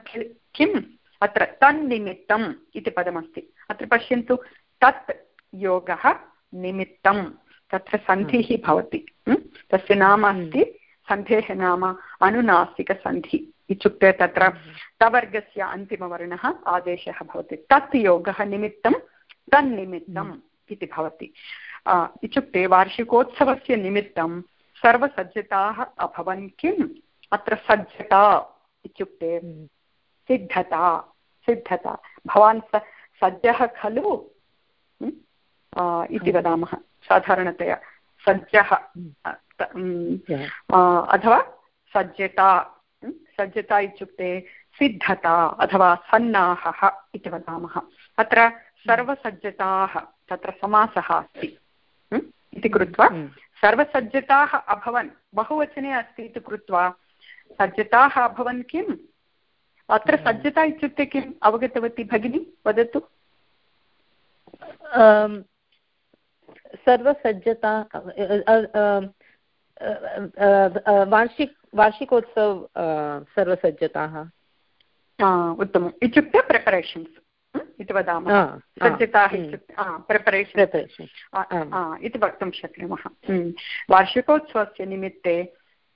किम्? अत्र तन्निमित्तम् इति पदमस्ति। अत्र पश्यन्तु तत् योगः निमित्तं तत्र सन्धिः भवति। तस्य नाम अस्ति सन्धेः नाम अनुनासिकसन्धि इत्युक्ते तत्र तवर्गस्य अन्तिमवर्णः आदेशः भवति। तत् योगः निमित्तं तन्निमित्तम् इति भवति। इत्युक्ते वार्षिकोत्सवस्य निमित्तं सर्वसज्जताः अभवन् किम्? अत्र सज्जता इत्युक्ते सिद्धता सिद्धता। भवान् स सज्जः खलु? इति वदामः साधारणतया। सज्जः अथवा सज्जता सज्जता इत्युक्ते सिद्धता अथवा सन्नाहः इति वदामः। अत्र सर्वसज्जताः तत्र समासः अस्ति। इति कृत्वा सर्वसज्जताः अभवन्। बहुवचने अस्ति इति कृत्वा सज्जताः अभवन् किम्? अत्र सज्जता इत्युक्ते किम्? अवगतवती भगिनी वदतु। सर्वसज्जता वार्षिक वार्षिकोत्सव सर्वसज्जताः। उत्तमम्। इत्युक्ते प्रिपरेशन्स्। इति वदामः। सज्जताः इत्युक्ते प्रिपरेशन्। इति वक्तुं शक्नुमः। वार्षिकोत्सवस्य निमित्ते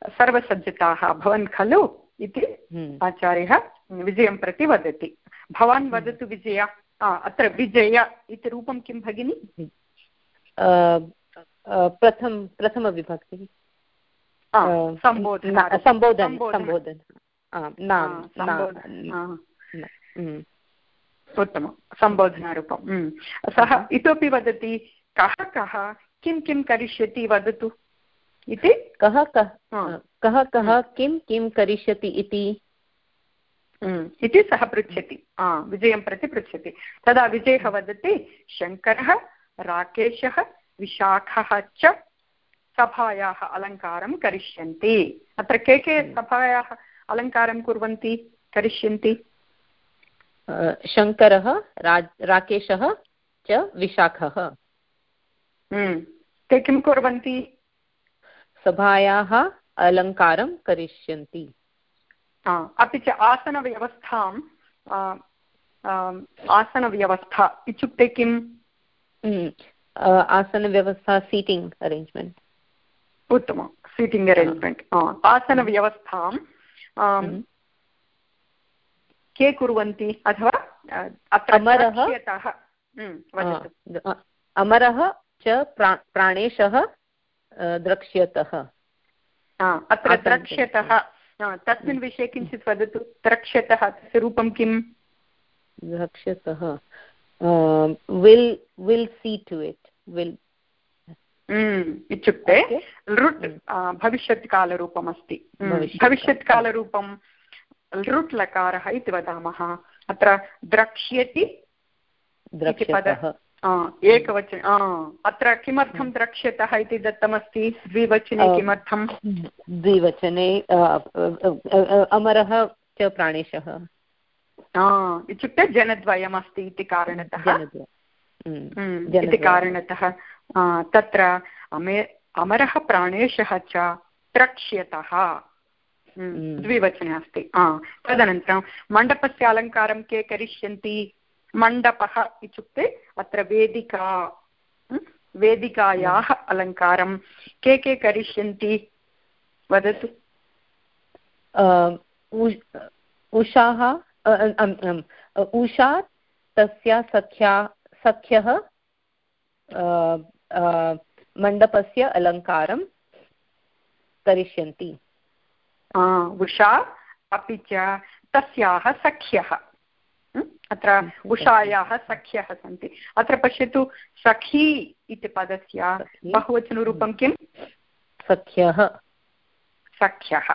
सर्वसज्जताः अभवन् खलु इति आचार्यः विजयं प्रति वदति। भवान् वदतु विजय। अत्र विजय इति रूपं किं भगिनि? प्रथम प्रथमविभक्तिः। सम्बोधन सम्बोधन। सम्बोधन। उत्तमं सम्बोधनारूपं सः इतोपि वदति कः कः किं किं करिष्यति वदतु? इति? कः कः कः कः किं किं करिष्यति इति? इति सः पृच्छति। विजयं प्रति पृच्छति। तदा विजयः वदति शङ्करः राकेशः विशाखः च सभायाः अलङ्कारं करिष्यन्ति। अत्र के के सभायाः अलङ्कारं कुर्वन्ति? करिष्यन्ति? शङ्करः राकेशः च विशाखः। ते किं कुर्वन्ति? सभायाः अलङ्कारं करिष्यन्ति। अपि च आसनव्यवस्थां आसनव्यवस्था इत्युक्ते किम्? आसनव्यवस्था सीटिङ्ग् अरेञ्ज्मेण्ट् उत्तमं सीटिङ्ग् अरेञ्ज्मेण्ट् आसनव्यवस्थां के कुर्वन्ति अथवा अमरः अमरः च प्राणेशः द्रक्ष्यतः। अत्र द्रक्ष्यतः। तस्मिन् विषये किञ्चित् वदतु। द्रक्ष्यतः तस्य रूपं किम्? द्रक्ष्यतः। Will will see to it will इत्युक्ते लृट् भविष्यत्कालरूपम् अस्ति भविष्यत्कालरूपं लृट् लकारः इति वदामः। अत्र द्रक्ष्यति पद एकवचन अत्र किमर्थं द्रक्ष्यतः इति दत्तमस्ति? द्विवचने किमर्थं द्विवचने अमरः च प्राणेशः। इत्युक्ते जनद्वयमस्ति इति कारणतः। इति कारणतः। तत्र अमे अमरः प्राणेशः च द्रक्ष्यतः। द्विवचने अस्ति तदनन्तरं मण्डपस्य अलङ्कारं के करिष्यन्ति? मण्डपः इत्युक्ते अत्र वेदिका वेदिकायाः अलङ्कारं के के करिष्यन्ति? वदतु। उषाः उषा तस्य सख्या सख्यः मण्डपस्य अलङ्कारं करिष्यन्ति। उषा अपि च तस्याः सख्यः। अत्र उषायाः सख्यः सन्ति। अत्र पश्यतु सखी इति पदस्य बहुवचनरूपं किं सख्यः। सख्यः।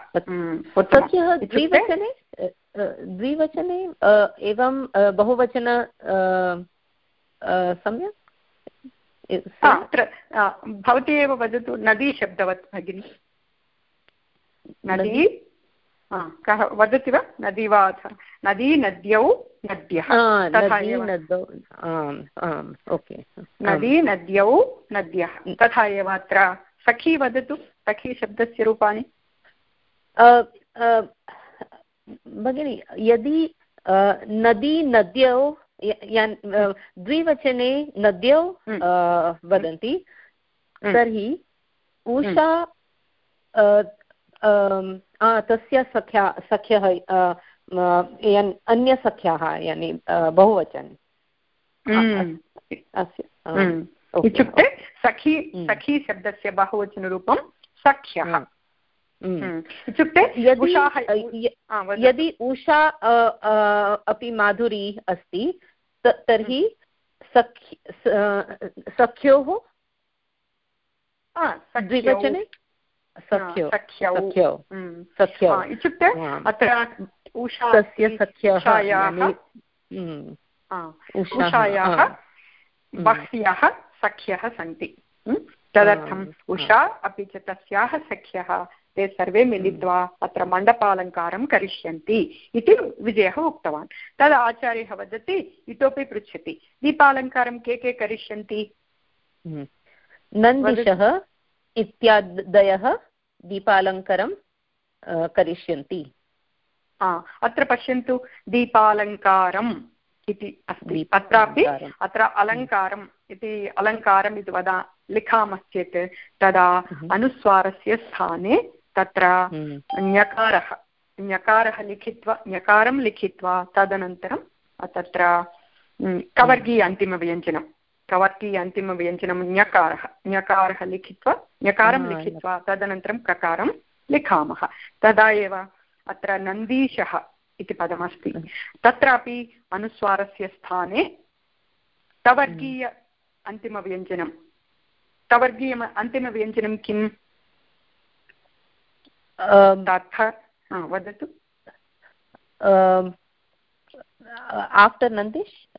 सख्यः द्विवचने द्विवचने एवं बहुवचन सम्यक्? अत्र भवती एव वदतु नदी शब्दवत् भगिनि। नदी कः वदति वा? नदी वा अथ? नदी नद्यौ नद्यः। नदी नद्यौ नद्यः तथा एव अत्र। सखी वदतु सखी शब्दस्य रूपाणि। भगिनि यदि नदी नद्यौ द्विवचने नद्यौ वदन्ति तर्हि उषा आ, तस्य सख्या सख्यः अन्यसख्याः यानि बहुवचन। हम्म, हम्म। इत्युक्ते सखी हम्म। सखी शब्दस्य बहुवचनरूपं सख्यः। इत्युक्ते यदि उषाः अपि माधुरी अस्ति तर्हि सख्योः। द्विवचने? सख्यो सख्यौ सख्यौ। हम्म। इत्युक्ते अत्र उषा तस्य उषायाः हम्म। बह्व्यः सख्यः सन्ति। हम्म? तदर्थम् उषा अपि च तस्याः सख्यः ते सर्वे मिलित्वा अत्र मण्डपालङ्कारं करिष्यन्ति इति विजयः उक्तवान्। तद् आचार्यः वदति इतोपि पृच्छति दीपालङ्कारं के के करिष्यन्ति। नन्दिशः इत्यादयः दीपालङ्कारं करिष्यन्ति। अत्र पश्यन्तु दीपालङ्कारम् इति अस्ति। अत्रापि। अत्र अलङ्कारम् इति अलङ्कारम् इति वदा लिखामश्चेत् तदा Mhm. अनुस्वारस्य स्थाने तत्र हम्म, ञकारः ञकारः लिखित्वा ञकारं लिखित्वा तदनन्तरं तत्र कवर्गी अन्तिमव्यञ्जनं। कवर्गी अन्तिमव्यञ्जनं ञकारः ञकारः लिखित्वा ञकारं लिखित्वा तदनन्तरं ककारं लिखामः। तदा एव अत्र नन्दीशः इति पदमस्ति। तत्रापि अनुस्वारस्य स्थाने तवर्गीय अन्तिमव्यञ्जनं। तवर्गीय अन्तिमव्यञ्जनं किम्? तथा वदतु। आफ्टर् नन्दिश्?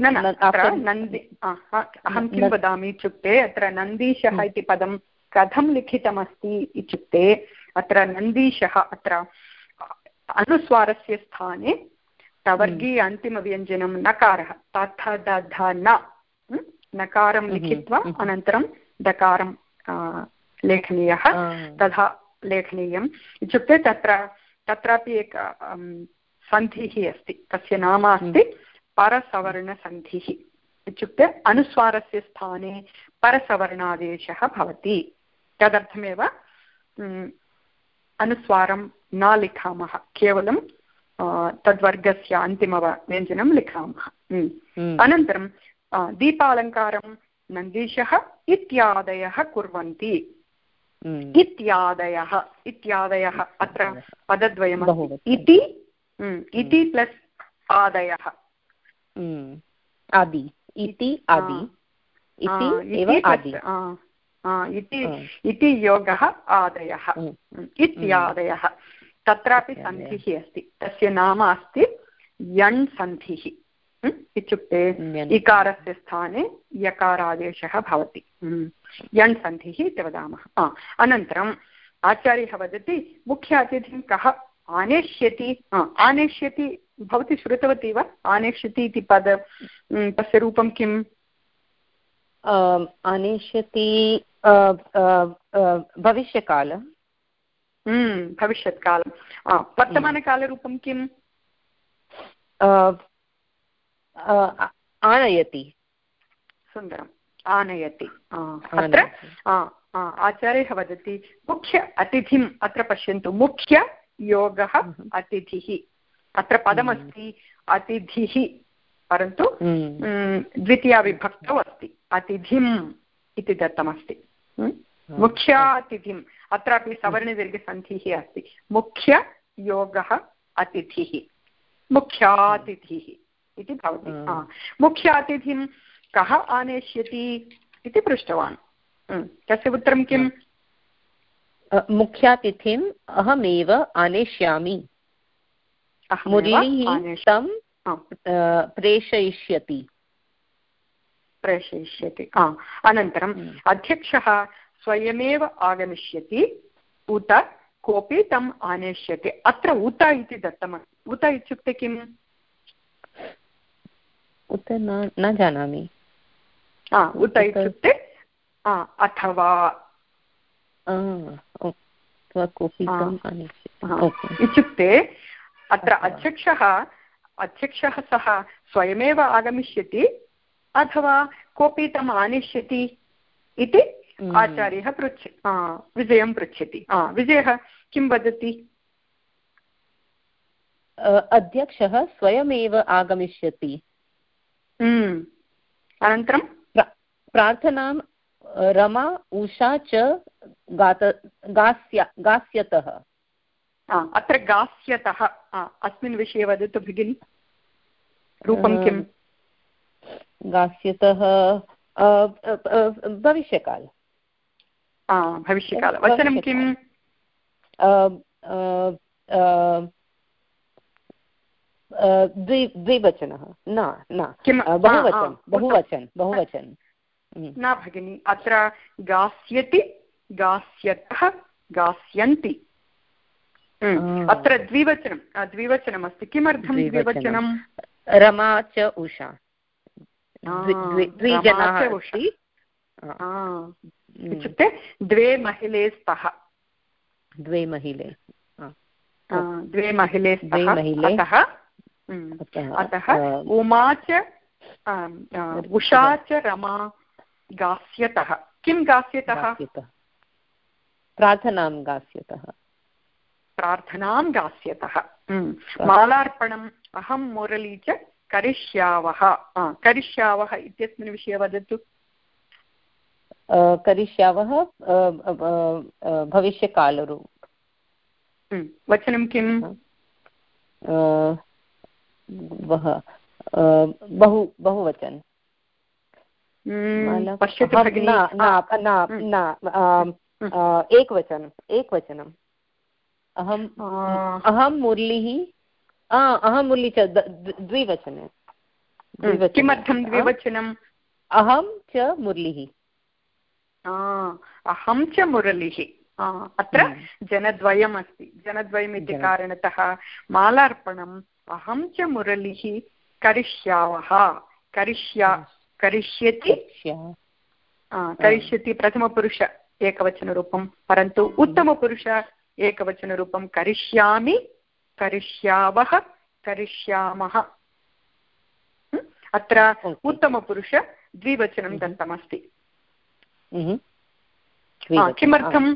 न न न- अत्र after- नन्दी आ, हा, अहं किं न- वदामि इत्युक्ते अत्र नन्दीशः हम्म। इति पदं कथं लिखितमस्ति इत्युक्ते अत्र नन्दीशः अत्र अनुस्वारस्य स्थाने तवर्गीय अन्तिमव्यञ्जनं नकारः तथ दध न हम्म? नकारं हम्म, लिखित्वा हम्म। अनन्तरं दकारं आ, लेखनीयः आ, तथा लेखनीयम् इत्युक्ते तत्र तत्रापि एक अं, सन्धिः अस्ति तस्य नाम अस्ति परसवर्णसन्धिः इत्युक्ते अनुस्वारस्य स्थाने परसवर्णादेशः भवति। तदर्थमेव अनुस्वारं न लिखामः केवलं तद्वर्गस्य अन्तिमव्यञ्जनं लिखामः। अनन्तरं दीपालङ्कारं नन्दीशः इत्यादयः कुर्वन्ति। इत्यादयः इत्यादयः अत्र पदद्वयम् इति इति प्लस् आदयः। आदि। इति आदि। इति एव इति आदि। आ, आ, इति इति योगः आदयः। हम्म, हम्म, इत्यादयः तत्रापि सन्धिः अस्ति। तस्य नाम अस्ति यण् सन्धिः। हम्म, इत्युक्ते इकारस्य स्थाने यकारादेशः भवति। हम्म, यण् सन्धिः इति वदामः। अनन्तरम् आचार्यः वदति मुख्य अतिथिं कः? आनेष्यति आनेष्यति भवती श्रुतवती वा? आनेष्यति इति पद तस्य रूपं किम्? आनेष्यति भविष्यकाल भविष्यत्कालं वर्तमानकालरूपं किम्? आनयति। सुन्दरम्। आनयति। अत्र? आचार्यः वदति मुख्य अतिथिम् अत्र पश्यन्तु। मुख्ययोगः अतिथिः। अत्र पदमस्ति अतिथिः परन्तु हम्म, म्, द्वितीयाविभक्तौ अस्ति। अतिथिम् इति दत्तमस्ति। म्? मुख्यातिथिम्। अत्रापि सवर्णदीर्घसन्धिः अस्ति। मुख्ययोगः अतिथिः। मुख्यातिथिः इति भवति। हम्म। मुख्यातिथिं कः आनेष्यति इति पृष्टवान्। तस्य उत्तरं किम्? मुख्यातिथिम् अहमेव आनेष्यामि। आनेष्- तं प्रेषयिष्यति। प्रेषयिष्यति। अनन्तरम् हम्म। अध्यक्षः स्वयमेव आगमिष्यति। उत कोऽपि तम् आनेष्यति। अत्र उत इति दत्तमस्ति उत इत्युक्ते किम्? उत न न जानामि। उत- इत्युक्ते अथवा। इत्युक्ते अत्र। अध्यक्षः अध्यक्षः सः स्वयमेव आगमिष्यति अथवा कोऽपि तम् आनेष्यति इति हम्म। आचार्यः पृच्छ विजयं पृच्छति। विजयः किं वदति? अध्यक्षः स्वयमेव आगमिष्यति। हम्म। अनन्तरं? प्रा- प्रार्थनां अ, रमा उषा च गात गास्या गास्यतः। अत्र गास्यतः अस्मिन् विषये वदतु भगिनि। रूपं किम्? गास्यतः भविष्यकाल। भविष्यकाल। वचनं किम्? अ, द्वि द्विवचनः। न न। आ, बहुवचन बहुवचन बहुवचन। न भगिनि अत्र गास्यति गास्यतः गास्यन्ति। अत्र द्विवचनं द्विवचनमस्ति। किमर्थं द्विवचनं। रमा च उषा। इत्युक्ते द्वे महिले स्तः। द्वे महिले। द्वे महिले अतः अतः उमा च उषा च रमा गास्यतः। किं गास्यतः? प्रार्थनां गास्यतः। प्रार्थनां गास्यतः। हम्म, मालार्पणम् अहं मुरली च करिष्यावः। करिष्यावः इत्यस्मिन् विषये वदतु। करिष्यावः भविष्यकालरूप हम्म, वचनं किम् बहु बहुवचन। पश्यतु एकवचनम् एकवचनम् अहम् अहं मुरलिः अहं मुरली च द्विवचने। किमर्थं आ, द्विवचनं अहं च मुरलिः अहं च मुरलिः अत्र। जनद्वयम् अस्ति जनद्वयम् इति कारणतः मालार्पणम् अहं च मुरलिः करिष्यावः करिष्या करिष्यति। करिष्यति प्रथमपुरुष एकवचनरूपं परन्तु उत्तमपुरुष एकवचनरूपं करिष्यामि करिष्यावः करिष्यामः। हं? अत्र. उत्तमपुरुष द्विवचनं दत्तमस्ति। Mhm. किमर्थं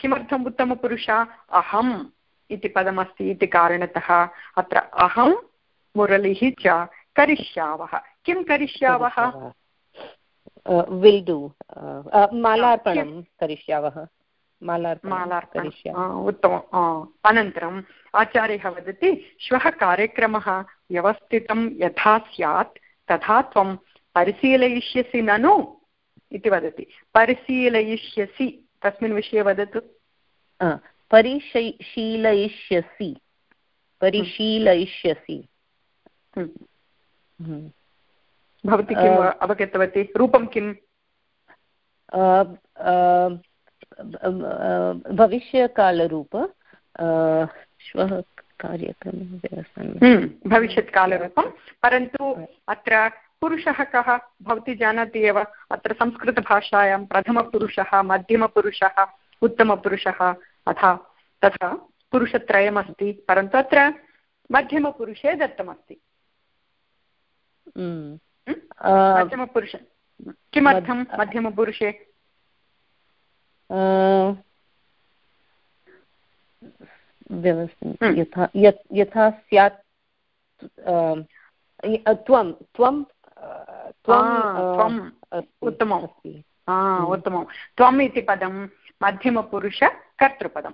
किमर्थम् उत्तमपुरुष अहम् इति पदमस्ति इति कारणतः अत्र अहं मुरलिः च करिष्यावः। किं करिष्यावः? Will do मालार्पणं करिष्यावः। उत्तमम्। अनन्तरम् आचार्यः वदति श्वः कार्यक्रमः व्यवस्थितं यथा स्यात् तथा त्वं परिशीलयिष्यसि ननु इति वदति। परिशीलयिष्यसि तस्मिन् विषये वदतु। परिशीलयिष्यसि। परिशीलयिष्यसि। हं। हम्म। भवती किम् अवगतवती? रूपं किम्? भविष्यकालरूप श्वः कार्यक्रमः हम्म, भविष्यत्कालरूपं। परन्तु अत्र पुरुषः कः? भवती जानाति एव। अत्र संस्कृतभाषायां प्रथमपुरुषः मध्यमपुरुषः उत्तमपुरुषः अथा तथा पुरुषत्रयमस्ति। परन्तु अत्र मध्यमपुरुषे दत्तमस्ति। हम्म। मध्यमपुरुष किमर्थं मध्य- मध्यमपुरुषे? हम्म। यथा यथा स्यात् त्वं त्वं त्वं उत्तमम्। अस्ति। हम्म। उत्तमं त्वम् इति पदं मध्यमपुरुषकर्तृपदम्।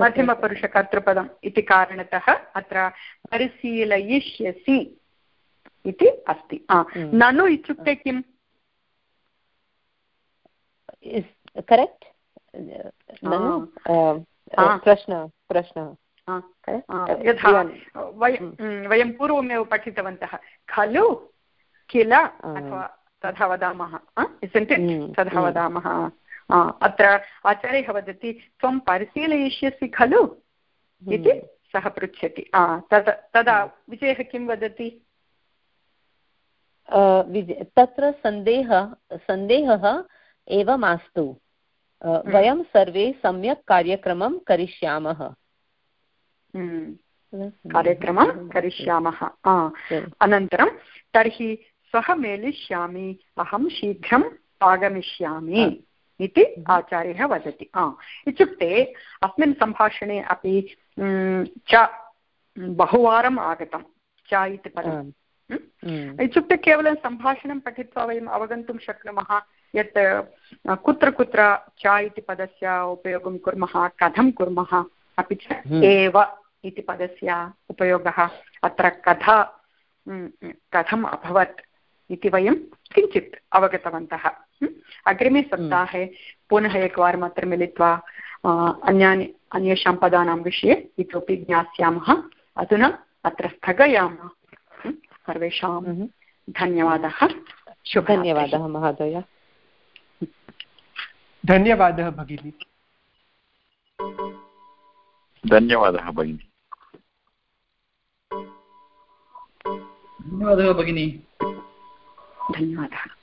मध्यमपुरुषकर्तृपदम् इति कारणतः अत्र परिशीलयिष्यसि इति अस्ति। ननु इत्युक्ते किम्? करेक्ट्. प्रश्न प्रश्नः. यथा वयं वयं पूर्वमेव पठितवन्तः खलु किल अथवा तथा वदामः तथा। वदामः अत्र आचार्यः वदति त्वं परिशीलयिष्यसि खलु? इति हम्म। सः पृच्छति। आ, तदा विजयः किं वदति? तत्र सन्देह सन्देहः एव मास्तु वयं सर्वे सम्यक् कार्यक्रमं करिष्यामः। हम्म, कार्यक्रमं करिष्यामः. अनन्तरं तर्हि श्वः मेलिष्यामि। अहं शीघ्रम् आगमिष्यामि। इति आचार्यः वदति। इत्युक्ते अस्मिन् सम्भाषणे अपि च बहुवारम् आगतं च इति पदम्। इत्युक्ते केवलं सम्भाषणं पठित्वा वयम् अवगन्तुं शक्नुमः यत् कुत्र कुत्र च इति पदस्य उपयोगं कुर्मः कथं कुर्मः अपि च एव इति पदस्य उपयोगः अत्र कथा कथम् अभवत् इति वयं किञ्चित् अवगतवन्तः। अग्रिमे सप्ताहे पुनः एकवारम् अत्र मिलित्वा अन्यानि अन्येषां पदानां विषये इतोपि ज्ञास्यामः। अधुना अत्र स्थगयामः। सर्वेषां धन्यवादः। धन्यवादः महोदय। धन्यवादः भगिनी। धन्यवादः भगिनी। धन्यवादः भगिनी। धन्यवादः।